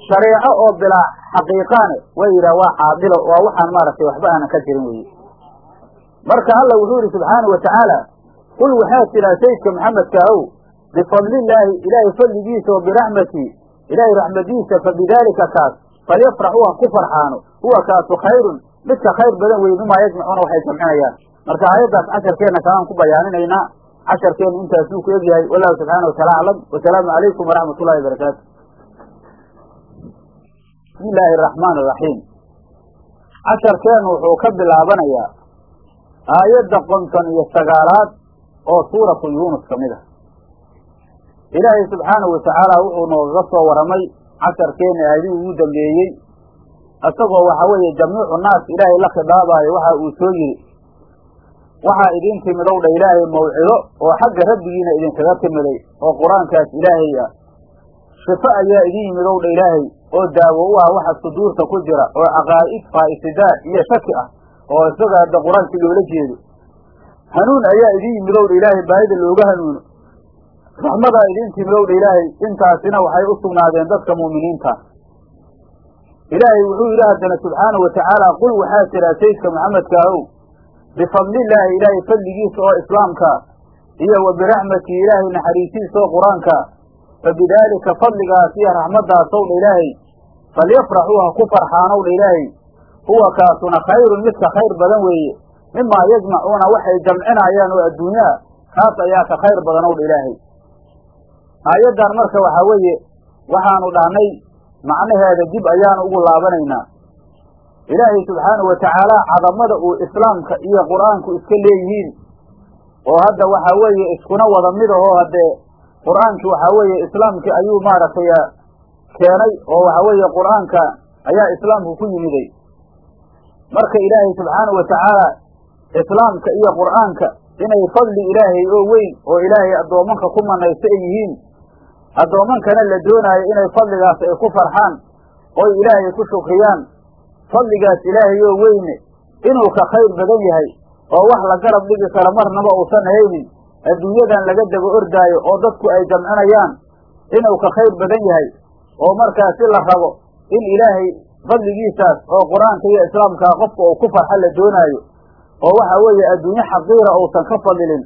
Shareeco oo bilaa xaqiiqaane way yidhah waa caadilo waa waxaan maaragtay waxba aanan ka jirin weye marka alla wuxuu yidhi subxaana wa tacaala qul waxaad tidhaha sayidka maxamedka ow bifadlillaahi ilaahay fadligiisa wa biraxmatii ilaahay raxmadiisa fa bidaalika kaas falyafraxuu ha ku farxaano huwa kaasu khayrun midka khayr badan weye mimaa yajmacuuna waxay jamcinayaan marka aayaddaas casharkeenna kalaan ku bayaaninaynaa casharkeenna intaasuu ku egyahay wallahu subxaana wataala aclam wasalaamu calaykum waraxmat ullahi barakaatu bismi illaahi araxmaan araxiim casharkeennu wuxuu ka bilaabanayaa aayadda konton iyo sagaalaad oo suuratu yuunus ka mid ah ilaahay subxaanahu watacaala wuxuu noogaga soo warramay casharkeenna aadii ugu dambeeyey. Isagoo waxa weeye jamiicu naas ilaahay la khidaabaayo waxa uu soo yidhi waxaa idiin timidow dha ilaahay mawcido oo xagga rabbigiina idinkaga timiday oo qur'aankaas ilaahay ah. Shifo ayaa idin yimidow dha ilaahay oo daawo u ah waxa suduurta ku jira oo caqaa'id faa'isidaa iyo shaki ah oo isaga hadda qur'aankii loola jeedo. Hanuun ayaa idin yimidow dha ilaahay baahida looga hanuuno raxmadaa idin timidow dha ilaahay intaasina waxay u sugnaadeen dadka mu'miniinta ilaahay wuxuu yidhi haddana subxaanahu watacaala qul waxaa tiraa sayidka maxamedka ow bifadlillaahi ilaahay fadligiisa oo islaamka iyo wa biraxmatii ilaahay naxariisiisa oo qur'aanka fa bidaalika fadligaas iyo raxmadaasow dha ilaahay falyafraxuu ha ku farxaanow dha ilaahay. Huwa kaasuna khayrun midka khayr badan weeye. Mimaa yajmacuuna waxay jamcinayaan oo adduunyaa kaas ayaa ka khayr badanow dha ilaahay aayaddan marka waxaa weeye waxaanu dhahnay macnaheeda dib ayaanu ugu laabanaynaa ilaahay subxaanahu watacaala cadamada uu islaamka iyo qur'aanku iska leeyihiin. Oo hadda waxaa weeye iskuna wada mid ahoo haddee qur'aankii waxaa weeye islaamkii ayuu maaragtay keenay oo waxaa weeye qur'aanka ayaa islaamku ku yimiday. Marka ilaahay subxaanahu watacaala islaamka iyo qur'aanka inay fadli ilaahay oo weyn oo ilaahay addoomanka ku manaysto ay yihiin addoomankana la doonaayo inay fadligaas ay ku farxaan oy ilaahay ku shukriyaan. Fadligaas ilaahay oo weyne inuu ka khayr badan yahay oo wax la garab dhigi karo marnaba uusan haynin. Adduunyadan laga daba ordaayo oo dadku ay jamcinayaan inuu ka khayr badan yahay. Oo markaasi la rabo in ilaahay fadligiisaas oo qur'aanka iyo islaamkaa qofka uu ku farxo la doonaayo oo waxa weeye adduunye xaqiira uusan ka fadilin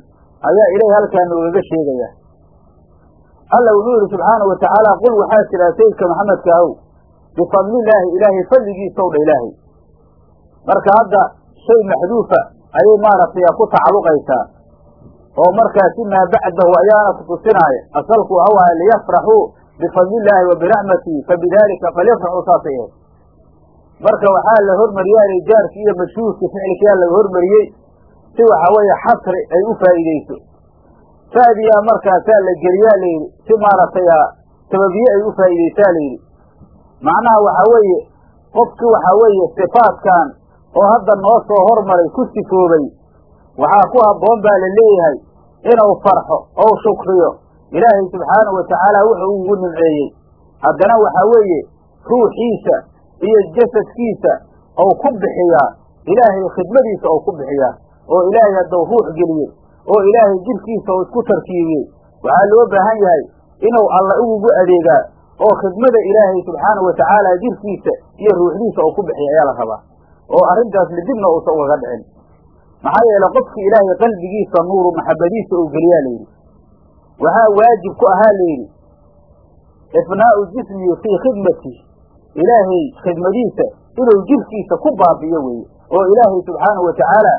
ayaa ilaahay halkaa noogaga sheegaya alla wuxuu yidhi subxaanahu watacaala qul waxaa tiraa sayidka maxamedka ahow bifadlillaahi ilaahay fadligiisaw dha ilaahay. Marka hadda shay maxduufa ayay maaragtay ku tacalluqaysaa. Oo markaasi maa bacdahu ayaana kutusinaaya asalku waxa waaye liyafraxuu bifadlillaahi wa biraxmatihi fabidaalika falyafraxuu saasay ahayd. Marka waxaa la hormariyaalay jaarkii iyo mashhuurkii ficilkiyaa laga hormariyey si waxa weeye xasri ay u faa'iideyso fa'diyaa markaasaa la geliyaa layidhi si maaragtay sababiye ay u faa'iideysaa layidhi macnaha waxaa weeye qofkii waxaa weeye sifaadkan oo hadda noo soo hormaray ku sifoobay waxaa ku habboon baa la leeyahay inuu farxo ou shukriyo. Ilaahay subxaanahu watacaala wuxuu ugu nimceeyey haddana waxaa weeye ruuxiisa iyo jasadkiisa ou ku bixiyaa ilaahay khidmadiisa ou ku bixiyaa oo ilaahay hadduu ruux geliyey oo ilaahay jidhkiisa uu isku tarkiibiyey waxaa loo baahan yahay inuu alla ugugu adeegaa oo khidmada ilaahay subxaanahu watacaala jirkiisa iyo ruuxdiisa uu ku bixiya ayaa la rabaa oo arrintaasna dibna uusan ugaga dhicin. Maxaa yeele qofkii ilaahay qalbigiisa nuuru maxabadiisa uu geliyaa layidhi waxaa waajib ku ahaa layidhi ifnaa'u jismihi fii khidmati. Ilaahay khidmadiisa inuu jirkiisa ku baabiyo weeye oo ilaahay subxaanahu watacaala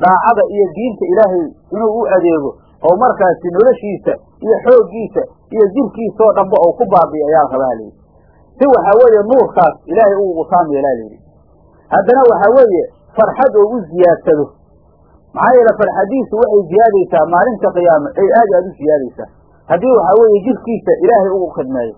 daacada iyo diinta ilaahay inuu u adeego oo markaasi noloshiisa iyo xooggiisa iyo jirkiisaoo dhanba ou ku baabiyo ayaa rabaa layidhi si waxaa weeye nuurkaas ilaahay uu utaam yeelaa layidhi haddana waxaa weeye farxad oo u ziyaadsado. Maxaa yeele farxadiisu waxay ziyaadaysaa maalinta qiyaame ay aad aad u ziyaadaysaa. Haddii waxaa weeye jirkiisa ilaahay ugu khidmeeyo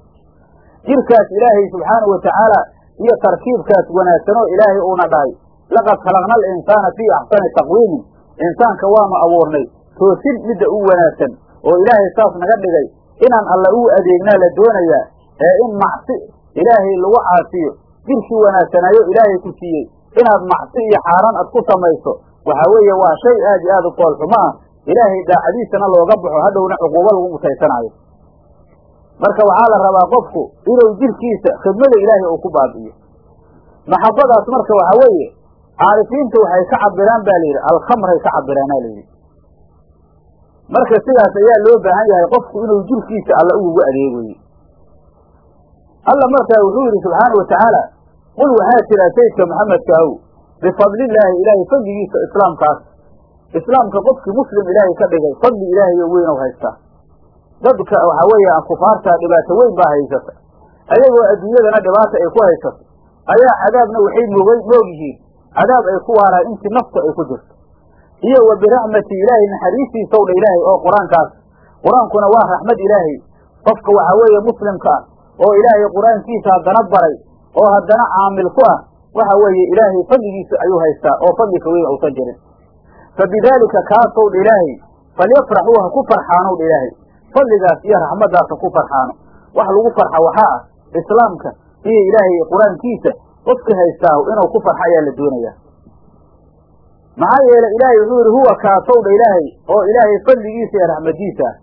jirkaas ilaahay subxaanahu watacaala iyo tarkiibkaas wanaagsanoo ilaahay uuna dhahay laqad khalaqna alinsaana fii axsani taqwiimin. Insaanka waanu abuurnay toosin midda u wanaagsan oo ilaahay saas naga dhigay inaan alla uu adeegnaa la doonayaa ee in macsi ilaahay lagu caasiyo jirkii wanaagsanaayo ilaahay ku siiyey inaad macsi iyo xaaraan ad ku samayso. Waxaa weeye waa shay aad iyo aad u foolxumo ah. Ilaahay daacadiisana looga baxo hadhowna cuquubo lagu mutaysanaayo. Marka waxaa la rabaa qofku inuu jirkiisa khidmada ilaahay uu ku baabi'iyo. Maxabadaas marka waxaa weeye caarifiinta waxay ka cabiraan ba layidhi alkhamray ka cabiraana layidhi marka sidaas ayaa loo baahan yahay qofku inuu jirkiisa alla ugugu adeegoye alla markaa wuxuu yidhi subxaana watacaala qul waxaa tiraa sayidka maxamedka ahow bifadlillaahi ilaahay fadligiisa islaamkaas. Islaamka qofkii muslim ilaahay ka dhigay fadli ilaahayo weynow haystaa. Dadka waxaa weeye kufaarta dhibaato weyn baa haysata. Ayagoo adduunyadana dhibaata ay ku haysato ayaa cadaabna waxay moogay moog yihiin cadaab ay ku waaraan intii naftu ay ku jirto. Iyo wa biraxmati ilaahay naxariistiisaw dha ilaahay oo qur'aankaas. Qur'aankuna waa raxmad ilaahay qofka waxaa weeye muslimka ah oo ilaahay qur'aankiisa haddana baray oo haddana caamil ku ah waxa weeye ilaahay fadligiisa ayuu haystaa oo fadlika weyn uusan jirin. Fa bidaalika kaasow dha ilaahay falyafraxuu ha ku farxaanow dha ilaahay fadligaas iyo raxmaddaas ha ku farxaano. Wax lagu farxa waxaa ah islaamka iyo ilaahay qur'aankiisa qofka haystaa inuu ku farxo ayaa la doonayaa maxaa yeele ilaahay wuxuu yidhi huwa kaasow dha ilaahay oo ilaahay fadligiisa iyo raxmadiisa ah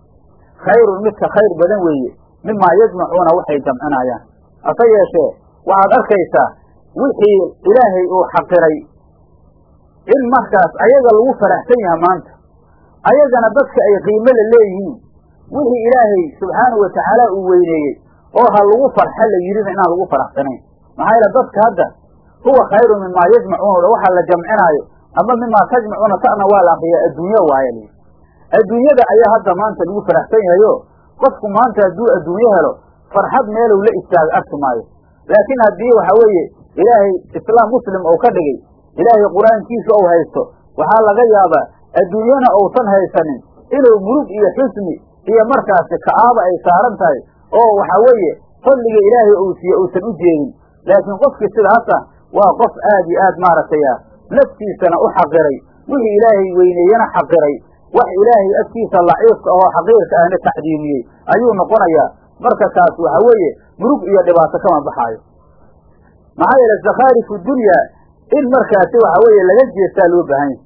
khayrun midka khayr badan weeye mimaa yajmacuuna waxay jamcinayaan. Hase yeeshee waxaad arkaysaa wixii ilaahay uu xaqiray in markaas ayaga lagu faraxsan yaha maanta ayagana dadka ay qiimo la leeyihiin. Wixii ilaahay subxaanahu watacaala uu weyneeyey oo ha lagu farxa la yidhina inaan lagu faraxsanayn maxaa yeele dadka hadda huwa khayrun mimaa yajmacuuna waxaa la jamcinaayo ama mimaa tajmacuuna ta'na waa la akriyaa adduunyo waaya layidhi adduunyada ayaa hadda maanta lagu faraxsan yahayo qofku maanta hadduu adduunyo helo farxad meelow la istaago arki maayo. Laakiin haddii waxa weeye ilaahay islaam muslim uu ka dhigay ilaahay qur'aankiisa ou haysto waxaa laga yaabaa adduunyana uusan haysanin inuu murug iyo xusni iyo markaasi ka'aaba ay saaran tahay oo waxaa weeye fadliga ilaahay uu siiye uusan u jeedin laakiin qofkii sidaasa waa qof aad iyo aad maaragtay ah naftiisana u xaqiray wixii ilaahay weyneeyena xaqiray wax ilaahay agtiisa laciifka ahoo xaqiirka ahna tacdiimiyey ayuu noqonayaa. Marka kaas waxa weeye murug iyo dhibaato kama baxaayo. Maxaa yeele zakhaarifu dunya in markaasi waxa weeye laga jeestaa loo baahan yahy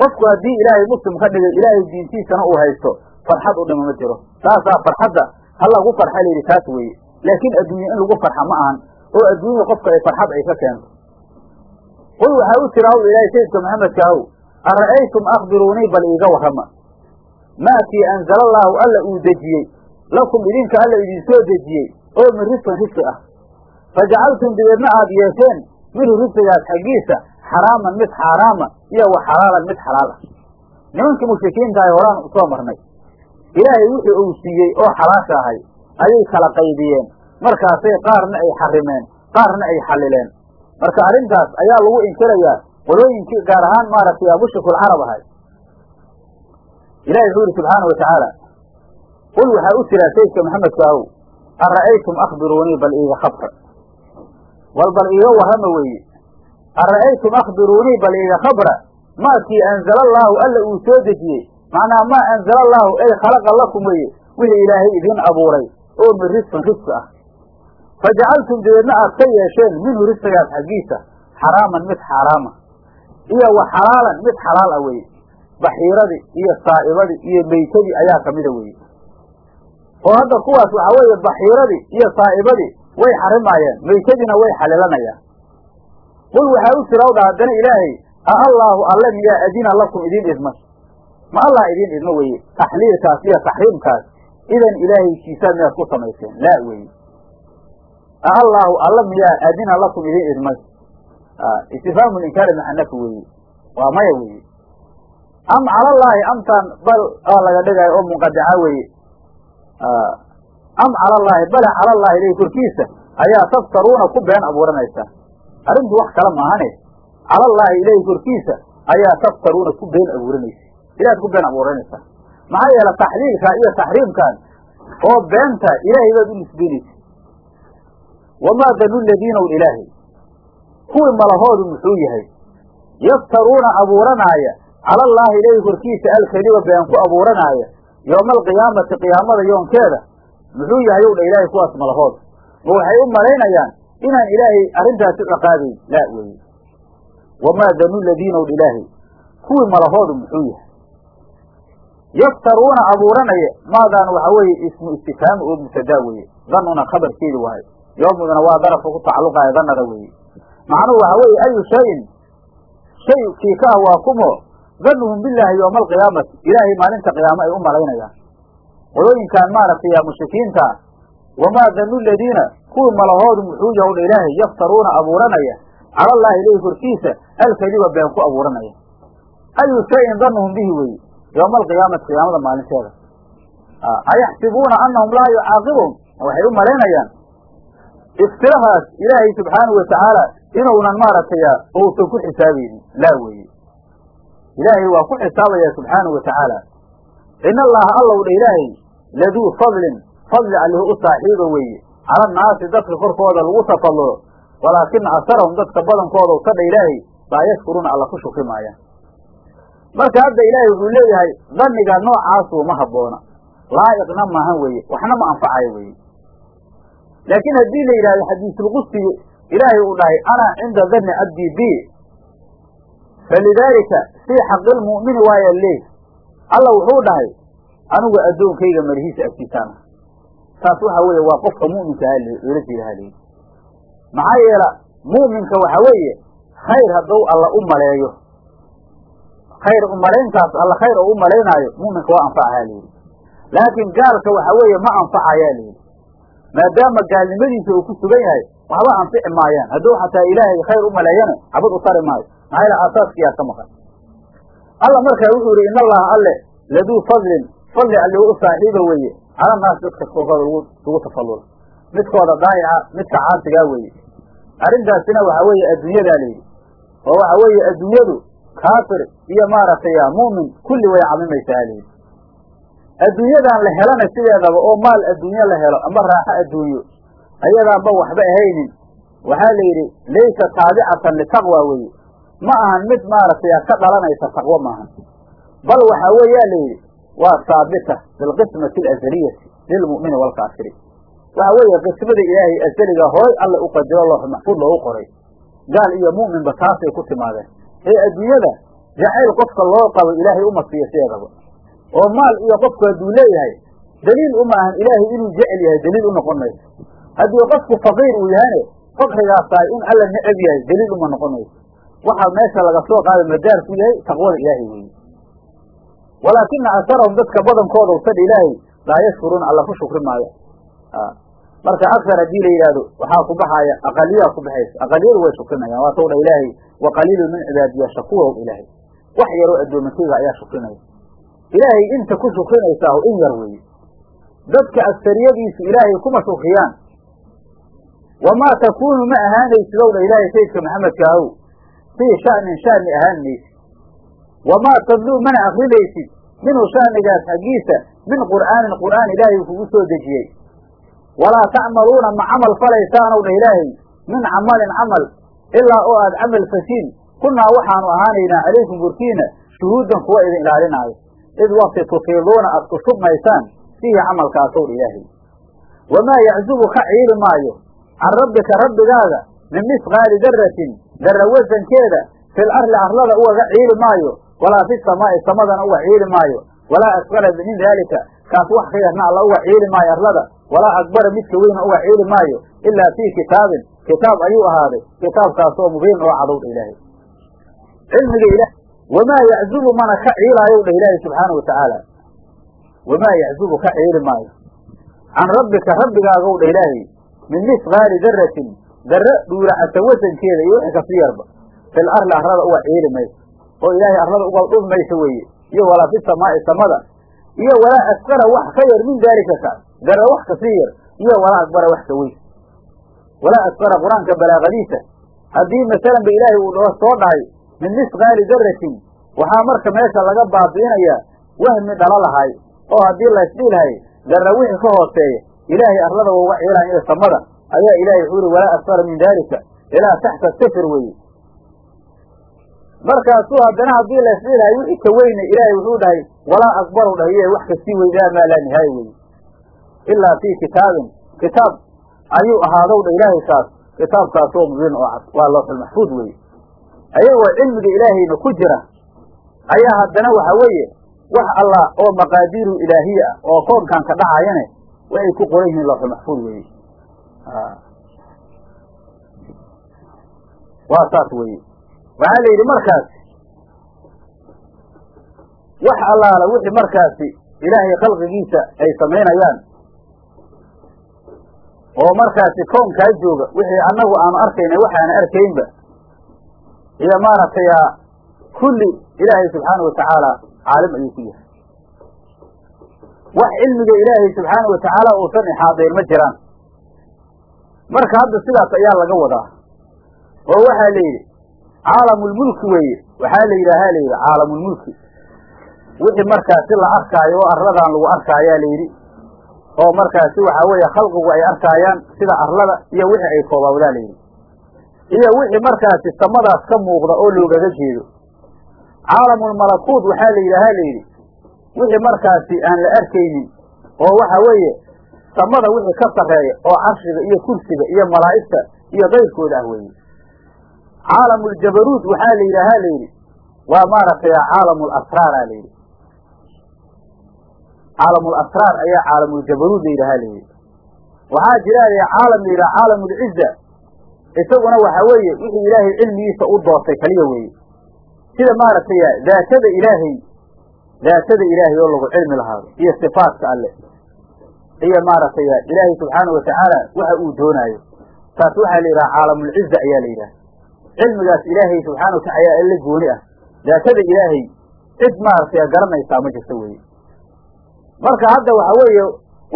qofku haddii ilaahay muslim ka dhigay ilaahay diintiisana uu haysto farxad u dhima ma jiro. Taasaa farxadda ha lagu farxa layidhi taas weeye. Laakiin adduunye in lagu farxa ma ahan oo adduunya qofka ay farxad ay ka keento qul waxaa u tira haw ilaahay sayidka maxamedka ahow ara'aytum akhbiruunii bal iiga warrama? Maakii anzala allaahu alla uu dejiyey? Lakum idinka alla idin soo dejiyey oo min risqin risqi ah. Fajacaltum dibeedna aad yeesheen minhu risqigaas xaggiisa xaraaman mid xaaraama iyo wa xalaalan mid xalaal ah. Nimankii mushrikiintahay horaan u soo marnay. Ilaahay wixii uu siiyey oo xalaasha ahay ayay kala qaybiyeen markaasay qaarna ay xarimeen qaarna ay xallileen marka arrintaas ayaa lagu inkirayaa qolooyinkii gaar ahaan maaragtay abushikul carab ahay ilahi wuxuu yidhi subxaanau watacaala qul waxaa u tiraa sayidka maxamedka ahow ara'aytum akhbiruunii bal iiga khabra wal bal iiga warrama weeye. Ara'aytum akhbiruunii bal iiga khabra? Maakii anzala allaahu alla uu soo dejiyey? Macnaa maa anzala allaahu ay khalaqa lakum weeye. Wixii ilaahay idiin abuuray oo min risqin risqi ah fajacaltum dabeedna aad ka yeesheen minhu risqigaas xaggiisa xaraaman mid xaaraama iyo wa xalaalan mid xalaal ah weeye baxiiradii iyo saa'ibadii iyo meytadii ayaa kamida weeye oo hadda kuwaas waxaa weeye baxiiradii iyo saa'ibadii way xarimaayeen maytadiina way xalilanayaan qul waxaa u jira owdha haddana ilaahay a allaahu alle miyaa adina lakum idiin idmay ma allah idiin idmo weeye taxliilkaas iyo taxriimkaas idan ilaahaykiisaad miyaad ku samayseen laa weeye allaahu alla miyaa adina lakum idiin idmay istifhaamu linkaari maxanafa weeye waa maya weeye am calallaahi amtaan bal oo laga dhigaayo oo munqadaca weeye am calallaahi bale calallaahi ilahi korkiisa ayaa taftaruuna ku been abuuranaysaa arrintu wax kale maahane. Calallaahi ilahi korkiisa ayaa taftaruuna ku been abuuranaysa. Ilahaad ku been abuuranaysaa maxaa yeele taxliilkaa iyo taxriimkan oo beenta ilaahay baad u nisbeynaysa wamaa danu ladiina ilaahay kuwii malahoodu muxuu yahay yaftaruuna abuuranaaya cala allaahi ilahi korkiisa alkadiba been ku abuuranaaya yooma alqiyaamati qiyaamada yoonkeeda muxuu yahay ow dha ilaahay kuwaas malahooda ma waxay u malaynayaan inaan ilaahay arrintaasi ciqaabayn laa weeye wamaa danu ladiina wn ilaahay kuwii malahoodu muxuu yahay yaftaruuna abuuranaya maadaan waxa weeye ismu istifhaam oo mubtadaa weeye danuna khabarkeedi waayo yoomuduna waa darafka ku tacalluqaya danada weeye macnuhu waxa weeye ayu shayin? Shay kii ah waa kumo. Danuhum billaahi yooma alqiyaamati ilaahay maalinta qiyaamo ay u malaynayaan. Qolooyinkan maaragtay mushrikiinta ah wamaa danu ladiina kuwii malahoodu muxuu yahay dha ilaahay yaftaruuna abuuranaya. Cala allaahi ilahi korkiisa alkadiba been ku abuuranaya. Ayu shayin danuhum bihi weeye yooma alqiyaamati qiyaamada maalinteeda. Ayaxsibuuna anahum laa yucaaqibuhum waxay u malaynayaan iftirahaas ilaahay subxaanahu watacaala inuunan maaragtay uusan ku xisaabaynin laa weeye. Ilaahay waa ku xisaabaya subxaanahu watacaala in allaha allow dha ilaahay laduu fadlin fadli allihu u saaxiiba weeye. Cala annaasi dadka korkooda lagu tafallulo walaakina asarahum dadka badankooda u tadha ilaahay laa yashkuruuna alla ku shukri maayaan marka hadda ilaahay wuxuu leeyahay daniga noocaasu ma habboona. Laa'iqna maahan weeye waxna ma anfacayo weeye laakiin haddii la yidhahdo xadiisulqudsiga ilaahay uu dhahay ana cinda danni cabdii bi. Falidaalika fii xaqi lmu'mini waaya leey alla wuxuu dhahay anigu addoonkayga malihiisa agtiisaan ah taas waxa weeye waa qofka mu'minka loola jeeda haleyi maxaa yeela mu'minka waxa weeye khayr hadduu alla u maleeyo. Khayr umalayntaas alla khayr u malaynaayo mu'minka waa anfacahaa layidhi laakiin gaalka waxa weeye ma anfacayaa layidhi maadaama gaalnimadiisa uu ku sugan yahay waxba anfici maayaan. Hadduu xataa ilaahay khayr u maleeyana xabad u tari maayo. Maxaa yaele aasaaskiyaa ka maqan. Alla markaa wuxuu yidhi in allaha alle laduu fadlin fadli alli u saaxiiba weeye. Cala naas dadka korkooda lagu tafallula. Midkooda daayica midka caasigaa weeye. Arrintaasina waxa weeye adduunyadaa layidhi oo waxa weeye adduunyadu kaafir iyo maaragtay mu'min kulli way camimaysaa layidhi adduunyadan la helana sideedaba oo maal adduunyo la helo ama raaxo adduunyo ayadaanba waxba ahaynin. Waxaa la yidhi laysa taabicatan litaqwa weeye. Ma ahan mid maaragtay ka dhalanaysa taqwo maahan bal waxaa weeyaa la yidhi waa saabita bilqismati alazaliyati lilmu'mini waalkaafiri waxa weeye qismada ilaahay azaliga hooy alle u qadiro loox maxfuud loogu qoray. Gaal iyo mu'minba taasay ku timaadeen. Ee adduunyada jacayl qofka loo qabo ilaahay uma siiyo sideedaba oo maal iyo qofku hadduu leeyahay daliil uma ahan ilaahay inuu jecel yahay daliil u noqon mayso haddii qofku faqiir uu yahane fakrigaas tahay in alla necab yahay daliil uma noqon mayso waxaa meesha laga soo qaaday madaarku yahay taqwada ilaahay weeye walaakina asarahum dadka badankooda usadha ilaahay laa yashkuruuna alla ku shukri maayo. Marka akar haddii la yidhaahdo waxaa ku baxaaya aqaliyaa ku baxaysa. Aqaliyadu way shukrinayaan. Waa tawdha ilaahay wa qaliilu min cibaadiya shakuurow ilaahay. Wax yaroo addoomankayga ayaa shukrinaya ilaahay inta ku shukrinaysaah in yar weeye dadka agsariyadiisu ilaahay kuma shukriyaan wamaa takuunu ma ahaanaysid ow dha ilaahay sayidka maxamedka ahow fii sha'nin sha'ni ahaan maysid. Wamaa tadluu mana akrinaysid minhu sha'nigaas xaggiisa min qur'aanin qur'aan ilaahay kugu soo dejiyey. Walaa tacmaluuna ma camal falaysaanow dha ilaahay min camalin camal ilaa oo aad camal fashiin kunnaa waxaanu ahaanaynaa calaykum korkiina shuhuudan kuwa idin ilaalinaayo id wakti tufiiduuna aad ku shubmaysaan fiihi camalkaasow ilaahay wamaa yaczubu ka ciili maayo can rabbika rabbigaaga min misqaali daratin darra wasankeeda fil arli arlada ugaga ciili maayo walaa fi samaa'i samadana uga ciili maayo walaa asqala min daalika kaas wax ka yarna alla uga ciili maayo arlada walaa akbara midka weyna uga ciili maayo ilaa fii kitaabin kitaab ayuu ahaaday kitaabkaasoo mubiin oo cadowdha ilaahay wamaa yaczubu mana ka ciilaayow dha ilaahay subxaana wa tacaala wamaa yaczubu ka ciili maayo can rabbika rabbigaagow dha ilaahay min misqaali daratin darre dhuuracasa wasankeeda iyo wixii kasi yarba fil arli arlada uga ciili mayso oo ilaahay arlada uga dhub mayso weeye iyo walaa fi samaa'i samada iyo walaa asqara wax ka yar min daalika kaas darre wax ka sii yar iyo walaa akbara wax ka weyn walaa asqara qur'aanka balaaqadiisa haddii masalan ba ilaahay uu soo dhahay min misqaali daratin waxaa marka meesha laga baabi'inayaa wahmi dhala lahay oo haddii laysdhihi lahay darre wixii ka hooseeya ilaahay arlada waa uga ciilaan iyo samada ayaa ilahay wuxuu ihi walaa asqara min daalika ilaa taxta sifir weeye markaasuu haddana haddii laysdhihi lahay wixii ka weyne ilaahay wuxuu dhahay walaa akbaru dhahay wax ka sii weyn ilaa maa laa nihaayo weye ilaa fii kitaabin. Kitaab ayuu ahaadow dha ilaahay kaas. Kitaabkaasoo mubiin oo cad. Waa looxulmaxfuud weeye ayagoo cilmiga ilaahayna ku jira. Ayaa haddana waxa weeye wax allah oo maqaadiiru ilaahiye ah oo koonkan ka dhacayane waxay ku qoran yihiin looxulmaxfuud weeye. Waa saas weeye. Waxaa la yidhi markaasi wax allaala wixii markaasi ilaahay khalqigiisa ay samaynayaan oo markaasi kownkaa jooga wixii annagu aanu arkayna waxaana arkaynba iyo maaragtay kulli ilaahay subxaana wa tacaala caalim ayuu ku yahay. Wax cilmiga ilaahay subxaana wa tacaala uusan ixaadayn ma jiraan. Marka hadda sidaas ayaa laga wadaa. Oo waxaa la yidhi caalamulmulki weeye. Waxaa la yidhaahaa la yidhi caalamulmulki wixii markaasi la arkaayo oo arladan lagu arkaayaa la yidhi. Oo markaasi waxaa weeye khalqigu ay arkaayaan sida arlada iyo wixii ay koobawdaa la yidhi iyo wixii markaasi samadaas ka muuqda oo loogaga jeedo. Caalamulmalakuut waxaa la yidhaahaa la yidhi wixii markaasi aan la arkaynin oo waxa weeye samada wixii ka sarreeya oo carshiga iyo kursiga iyo malaa'igta iyo kayrkooda ah weeye. Caalamuljabaruud waxaa la yidhaahaa la yidhi waa maaragtay caalamul asraara la yidhi. Caalamul asraar ayaa caalamuljabaruud la yidhahaa la yidhi. Waxaa jira la caalam la yidhaha caalamulciza isaguna waxa weeye wixii ilaahay cilmigiisa u doortay kaliya weeye. Sida maaragtay daatada ilaahay daatada ilaahay oo lagu cilmi lahaado iyo sifaatka alle. Iyo maaragtay ilaahay subxaana wa tacaala waxa uu doonaayo. Taas waxaa la yidhaha caalamulciza ayaa la yidhaha. Cilmigaas ilaahay subxana wa taala ayaa alla gooni ah. Daatada ilaahay cid maaragtay garanaysaa ma jirto weeye. Marka hadda waxa weeye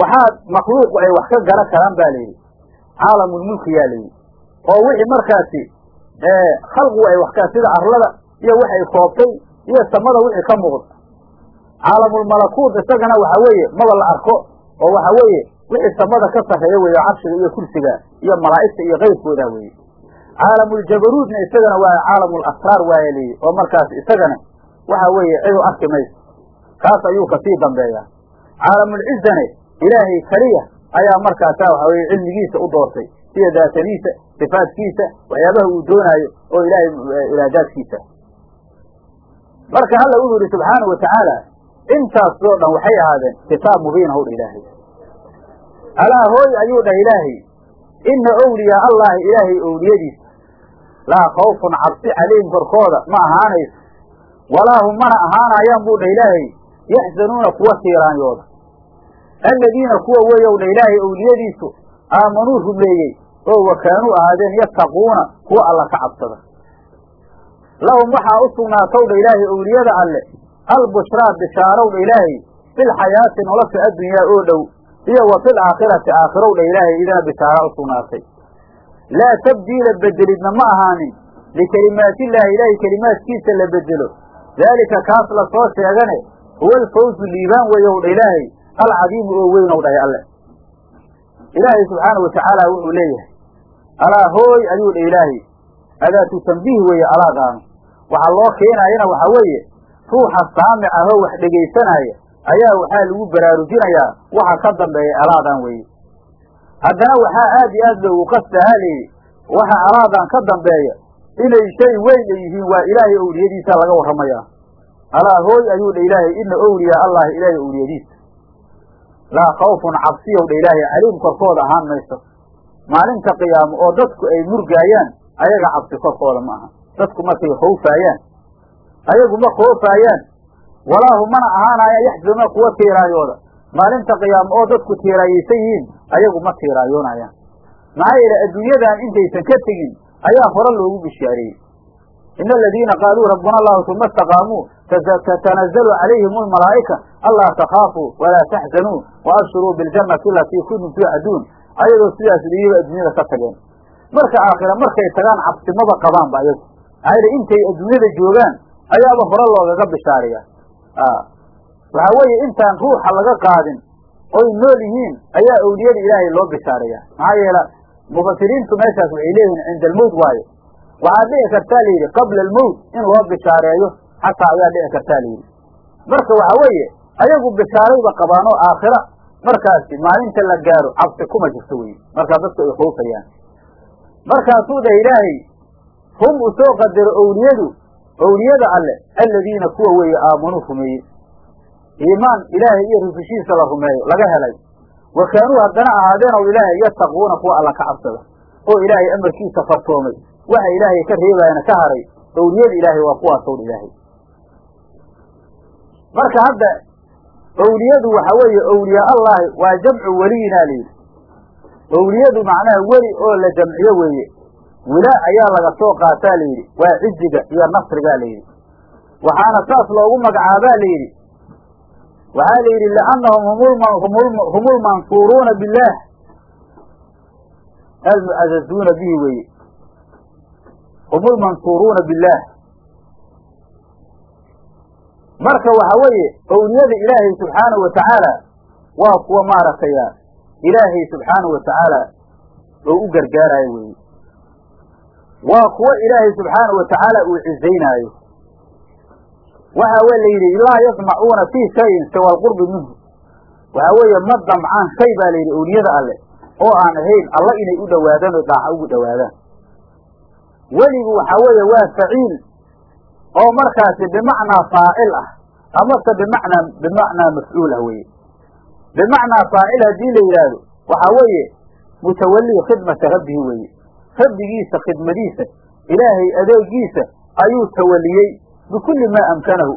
waxaad makhluuqu ay wax ka garan karaan ba layidhi caalamulmulki yaa layidhi oo wixii markaasi khalqigu ay wax ka sida arlada iyo waxay koobtay iyo samada wixii ka muuqda. Caalamulmalakuut isagana waxa weeye maba la arko oo waxa weeye wixii samada ka sarreeya weeye carshiga iyo kursiga iyo malaa'igta iyo kayrkooda weeye. Caalamuljabaruudna isagana waa caalamul asraar waaya layidhi oo markaas isagana waxa weeye cidu arki mayso. Kaas ayuu ka sii dambeeyaa caalamulcizane ilaahay keliya ayaa markaasa waxa weye cilmigiisa u doortay sida daatadiisa sifaadkiisa waxyaabaha uu doonaayo oo ilaahay iraadaadkiisa. Marka alla wuxuu yidhi subxaana wa tacaala intaasoo dhan waxay ahaadeen kitaab mubiina howdha ilaahay. Alaa hooy ayuu dhah ilaahay ina owliyaa allahi ilaahay owliyadiisa laa khawfun cabsi calayhim korkooda ma ahaanayso walaa hum mana ahaanayaan buu dhah ilaahay yaxzanuuna kuwa tiiraanyooda alladiina kuwa weeyow dha ilaahay owliyadiisu aamanuu rumeeyey oo wakaanuu ahaadeen yattaquuna kuwa alla ka cabsada. Lahum waxaa u sugnaatow dha ilaahay owliyada alle albushraa bishaarow dha ilaahay filxayaati nolosha addunyaa oo dhow iyo wa fil aakhirati aakhirow dha ilaahay idina bishaaraa u sugnaatay laa tabdiila bedelidna ma ahaanin likelimaatillaahi ilaahay kelimaadkiisa la bedelo. Daalika kaas la soo sheegane huwa alfawzu liibaan weeyow dha ilaahay alcadiimu oo weynow dhahay alle. Ilaahay subxaanau watacaala wuxuu leeyahay alaa hooy ayuu dha ilaahay. Adaatu tambiih weeye alaadaanu waxaa loo keenaayana waxaa weeye ruuxa saamic ah oo wax dhegaysanaya ayaa waxaa lagu baraarujinayaa waxa ka dambeeya alaadan weeye. Haddana waxaa aad iyo aad loogu qastahaa layidhi waxa alaadan ka dambeeya inay shay weyn yihiin waa ilaahay owliyadiisa laga warramayaa alaa hooy ayuu dha ilaahay ina owliyaa allahi ilaahay owliyadiisa laa khawfun cabsiyow dha ilaahay caliim korkooda ahaan mayso maalinta qiyaamo oo dadku ay murgaayaan ayaga cabsi korkooda ma aha. Dadku markay khawfaayaan ayagu ma khoofaayaan walaahu mana ahaanayaan yaxzanuuna kuwa tiiraayooda. Maalinta qiyaamo oo dadku tiiraayaysan yihiin ayagu ma tiiraayoonayaan maxaa yeele adduunyadan intaysan ka tegin ayaa hore loogu bishaareeyey ina aladiina qaaluu rabbuna allahu uma istaqaamuu tatanazalu calayhim almalaa'ika anlaa takhaafuu walaa taxzanuu waabshiruu biljannati alatii kuntum tuucaduun ayadoo sidaas iyaga adduunyada ka tageen. Marka aakhira markay tagaan cabsimaba qabaanba ayagu maxaa intay adduunyada joogaan ayaaba hore loogaga bishaariya. Waxaa weeye intaan ruuxa laga qaadin oy nool yihiin ayaa awliyada ilaahay loo bishaaraya maxaa yeele mufasiriintu meeshaas waxay leeyihiin cinda almowt waayo. Waxaa dhici kartaa layidhi qabla almowt in loo bishaareeyo xataa ayaa dhici kartaa layidhi marka waxa weeye ayagu bishaarayba qabaanoo aakhira markaasi maalinta la gaaro cabsi kuma jirto weye markaa dadku ay khoofayaan markaasuu dhah ilaahay hum u soo qadaro owliyadu owliyada alle aladiina kuwa weeye aamanuu rumeeyey. Iimaan ilaahay iyo rusushiisa la rumeeyo laga helay. Wa kaanuu haddana ahaadeen ow ilaahay yattaquuna kuwa alla ka cabsada oo ilaahay amarkiisa fartoomay waxa ilaahay ka reebayana ka haray owliyada ilaahay waa kuwaas owl ilaahay. Marka hadda owliyadu waxa weeye owliyaa allahi waa jamcu weliyinaa layidhi owliyadu macnaha weli oo la jamciyo weeye. Wilaa ayaa laga soo qaataa layidhi waa ciziga iyo nasrigaa layidhi waxaana saas loogu magacaabaa layidhi waxaa la yidhi liannahum hum lmansuuruuna billaah. Almucazazuuna bihi weeye. Hum lmansuuruuna marka waxa weeye owliyada ilaahay subxaanahu watacaala waa kuwa maaragtaya ilaahay subxaanahu watacaala oo u gargaaraayo weeye waa kuwa ilaahay subxaanahu watacaala uu cizaynaayo waxa we la yidhi laa yasmacuuna fii shayin siwa alqurbi minhu. Waxa weeye ma damcaan shay baa la yidhi owliyada alle oo aan ahayn alla inay u dhowaadaan oo daaca ugu dhowaadaan. Weligu waxa weeye waa faciil oo markaasi bimacnaa faacil ah. Amase bimacnaa bimacnaa mafcuul ah weye bimacnaa faacil haddii la yidhaahdo waxaa weeye mutawallii khidmata rabbihi weeye. Rabbigiisa khidmadiisa ilaahay adeegiisa ayuu tawaliyey bikulli maa amkanahu.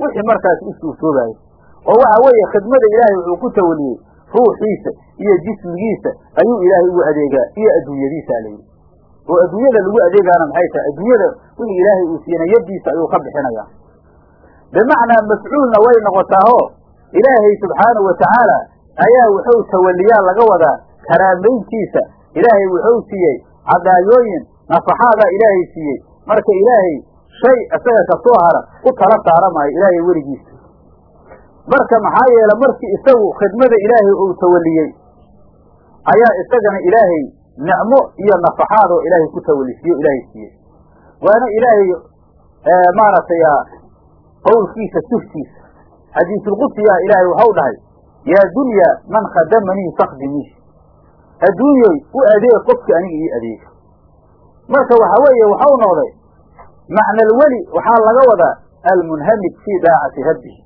Wixii markaas u suurtoobayo oo waxa weeye khidmada ilaahay wuxuu ku tawaliyey ruuxiisa iyo jismigiisa ayuu ilaahay ugu adeegaa iyo adduunyadiisa alayidhi oo adduunyada lagu adeegaana maxay tahay? Adduunyada wixii ilaahay uu siina yadiisa ayuu ka bixinayaa. Bimacnaa mafcuulna way noqotaahoo ilaahay subxaanahu watacaala ayaa wuxuu tawaliyaa laga wadaa karaamayntiisa. Ilaahay wuxuu siiyey cadaayooyin nafaxaadaa ilaahay siiyey. Marka ilaahay shay isaga ka soo hara u tala saaramaayo ilaahay weligiisa. Marka maxaa yeele markii isagu khidmada ilaahay uu tawaliyey ayaa isagana ilaahay nicmo iyo nafaxaadoo ilaahay ku tawalisiiyo ilaahay siiyey. Waana ilaahay maaragtay qowlkiisa suftiisa xadiisulqudsiyaa ilaahay waxau dhahay yaa dunya man khadamanii fakdimii adduunyoy u adeeg qofkii aniga ii adeega marka waxa weeye waxau noqday macna alweli waxaa laga wadaa almunhamid fii daacati rabbihi.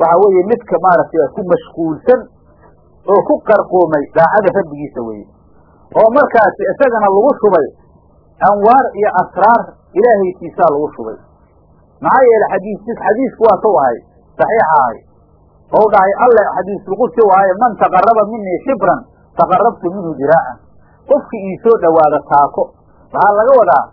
Waxa weeye midka maaragtay ku mashquulsan oo ku qarqoomay daacada rabbigiisa weeye oo markaasi isagana lagu shubay anwaar iyo asraar ilaahaykiisaa lagu shubay. Maxaa yeele xadiis xadiisku waa suu ahay saxiixa ahay. Ou dhahay alle xadiisulqudsi waaye man taqaraba minii shibran taqarabtu minhu diraacan. Qofkii ii soo dhowaada taako waxaa laga wadaa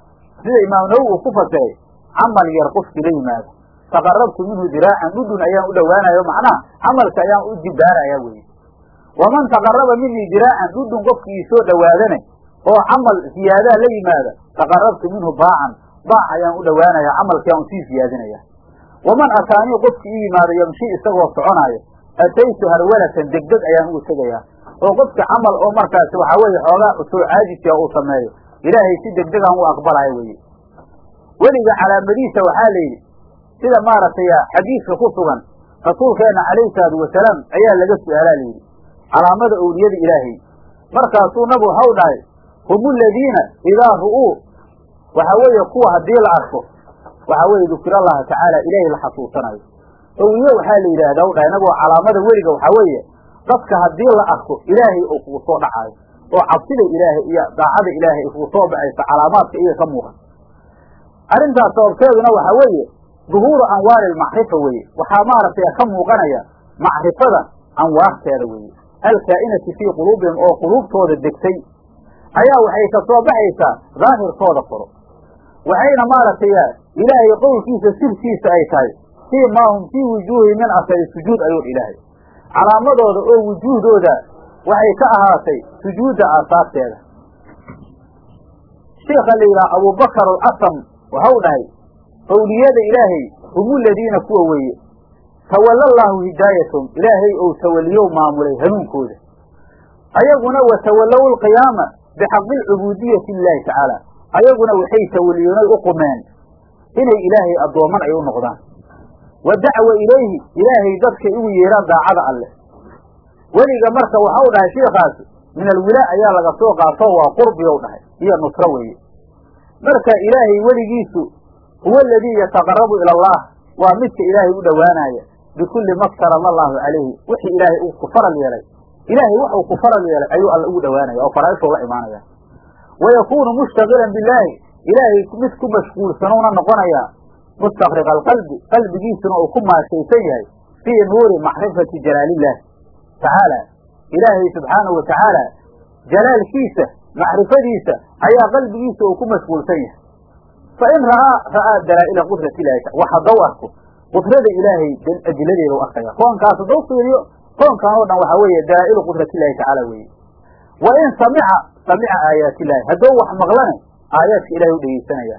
sida imaam nawowi uu ku fasiray camal yar qofkii la yimaado taqarabtu minhu diraacan dhudhun ayaan u dhowaanayo macnaha camalka ayaan u jibaaraya weye waman taqaraba minii diraacan dhudhun qofkii ii soo dhowaadane oo camal ziyaadaa la yimaada taqarabtu minhu baacan baac ayaan u dhowaanaya camalkii aan u sii siyaadinaya waman ataanii qofkii ii yimaado yamshi isagoo soconaayo ataytu harwalatan degdeg ayaan ugu tegayaa oo qofki camal oo markaasi waxaa weeye xoogaa u soo caajisia uu sameeyo ilaahay si degdegaan u aqbalaya weye weliga calaamadiisa waxaa la yidhi sida maaragtay xadiiska ku sugan rasuulkeenna calayhi salaatu wasalaam ayaa laga su'aalaa layidhi calaamada owliyada ilaahay. Markaasuu nabi waxau dhahay hum aladiina idaa ru'uu waxaa weeye kuwa haddii la arko waxaa weeye dukir allaha tacaala ilaahay la xasuusanayo. Owliye waxaa la yidhaahdaa u dhahay nabigoo calaamada weliga waxaa weeye dadka haddii la arko ilaahay oo kugu soo dhacaayo oo cabsida ilaahay iyo daacada ilaahay ay kugu soo baxayso calaamaadka iyaga ka muuqan. Arrintaas sababteeduna waxaa weeye duhuuru anwaari almacrifa weeye. Waxaa maaragtay ka muuqanaya macrifada anwaarteeda weeye alkaa'inati fii quluubihim oo quluubtooda degtay ayaa waxay ka soo baxaysaa daahirkooda furo. Waxayna maaragtay ilaahay qowlkiisa sirkiisa ay tahay fii maa hum fii wujuuhi min asari sujuud ayuu ilaahay. Calaamadooda oo wujuuhdooda waxay ka ahaatay sujuudda aasaarteeda. Sheikha la yidhaha abubakar alasam waxau dhahay awliyada ilaahay hum uladiina kuwa weeye tawalla allaahu hidaayatum ilaahay ou tawaliyow maamulay hanuunkooda. Ayaguna wa tawallow alqiyaama bixaqi alcubuudiyati lilahi tacaala. Ayaguna waxay tawaliyoonay u qumeen inay ilaahay addooman ay u noqdaan. Wa dacwa ilayhi ilaahay dadkay ugu yeeraan daacada alleh. Weliga marka waxau dhahay sheikaasi min alwilaa ayaa laga soo qaato waa qurbiyow dhahay iyo nusro weeye. Marka ilaahay weligiisu huwa aladii yataqarabu ila allah waa midka ilaahay u dhowaanaya bikulli ma ftarada allaahu calayhi. Wixii ilaahay uu ku yeelay. Ilaahay waxuu ku yeelay ayuu alla ugu dhowaanaya oo faraa'ishuu la imaanaya. Wa mushtagilan billaahi. Ilaahay mid ku mashquulsanuuna noqonayaa mustakriqa alqalbi. Qalbigiisuna uu ku maashaysan yahay fii nuuri macrifati jalaalillaahi tacaala. Ilaahay subxaanahu wa tacaala jalaalkiisa macrifadiisa ayaa qalbigiisa uu ku mashquulsan yahay. Fa in ra'aa ra'aa dalaa'ila qudrati ilahi wax haddau arko qudrada ilaahay adiladeeda u arkaya. Koonkaas haddau fiiriyo koonkan oo dhan waxaa weeye dalaa'ilu qudrati illahi tacaala weeye. Wa in samica samica aayaati illaahi haddou wax maqlane aayaadka ilahay u dhegeysanaya.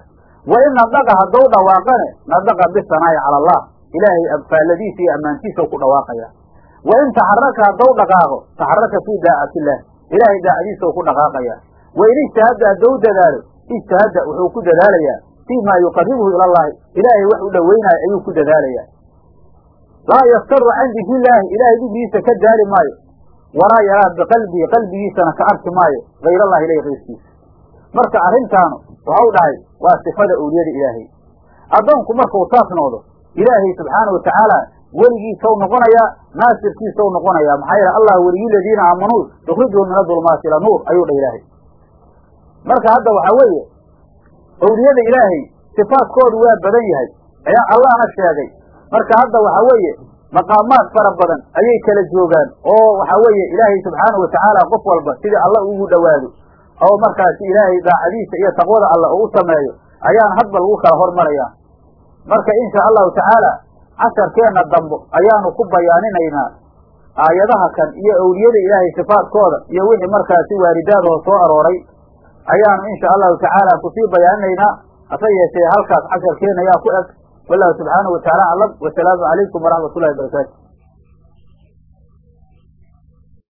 Wa in nadaqa haddou dhawaaqane nadaqa bisanaa'i cala allah ilaahay abfaaladiisa iyo ammaantiisa ku dhawaaqaya. Wa in taxaraka haddou dhaqaaqo taxaraka fii daacati illaah ilaahay daacadiisa ku dhaqaaqaya. Wa in ijtahada haddou dadaalo ijtahada wuxuu ku dadaalayaa fii maa yuqaribuhu ila allahi ilaahay wax u dhoweynaayo ayuu ku dadaalaya. Laa yaftaru can dikri illaahi ilaahay digriisa ka daali maayo. Walaa yaraa biqalbihi qalbigiisana ka arki maayo. Hayr allahi ilahi kayrkiisa marka arrintaanu waxau dhahay waa sifada awliyada ilaahay. Addoonku markuu saas noqdo ilaahay subxaana wa tacaala weligiisau noqonayaa naasirkiisau noqonayaa. Maxaa yeele allah weliyu ladiina aamanuu yukhrijuhum min adulmaati ila nuur ayuu dhah ilaahay. Marka hadda waxaa weeye awliyada ilaahay sifaadkoodu waa badan yahay ayaa allahna sheegay. Marka hadda waxaa weeye maqaamaad fara badan ayay kala joogaan. Oo waxaa weeye ilaahay subxaanahu watacaala qof walba sidii alla ugu dhowaado oo markaasi ilaahay daacadiisa iyo taqwada alla uu u sameeyo ayaan hadba lagu kala hormarayaa marka insha allahu tacaala casharkeenna dambo ayaanu ku bayaaninaynaa aayadaha kan iyo awliyada ilaahay sifaadkooda iyo wixii markaasi waaridaadoo soo arooray ayaanu insha allahu tacaala ku sii bayaaninaynaa hase yeeshee halkaas casharkeenna ayaa ku eg. Wallahu subxaanahu watacaala aclam wasalaamu calaykum waraxmat ullahi barakaatu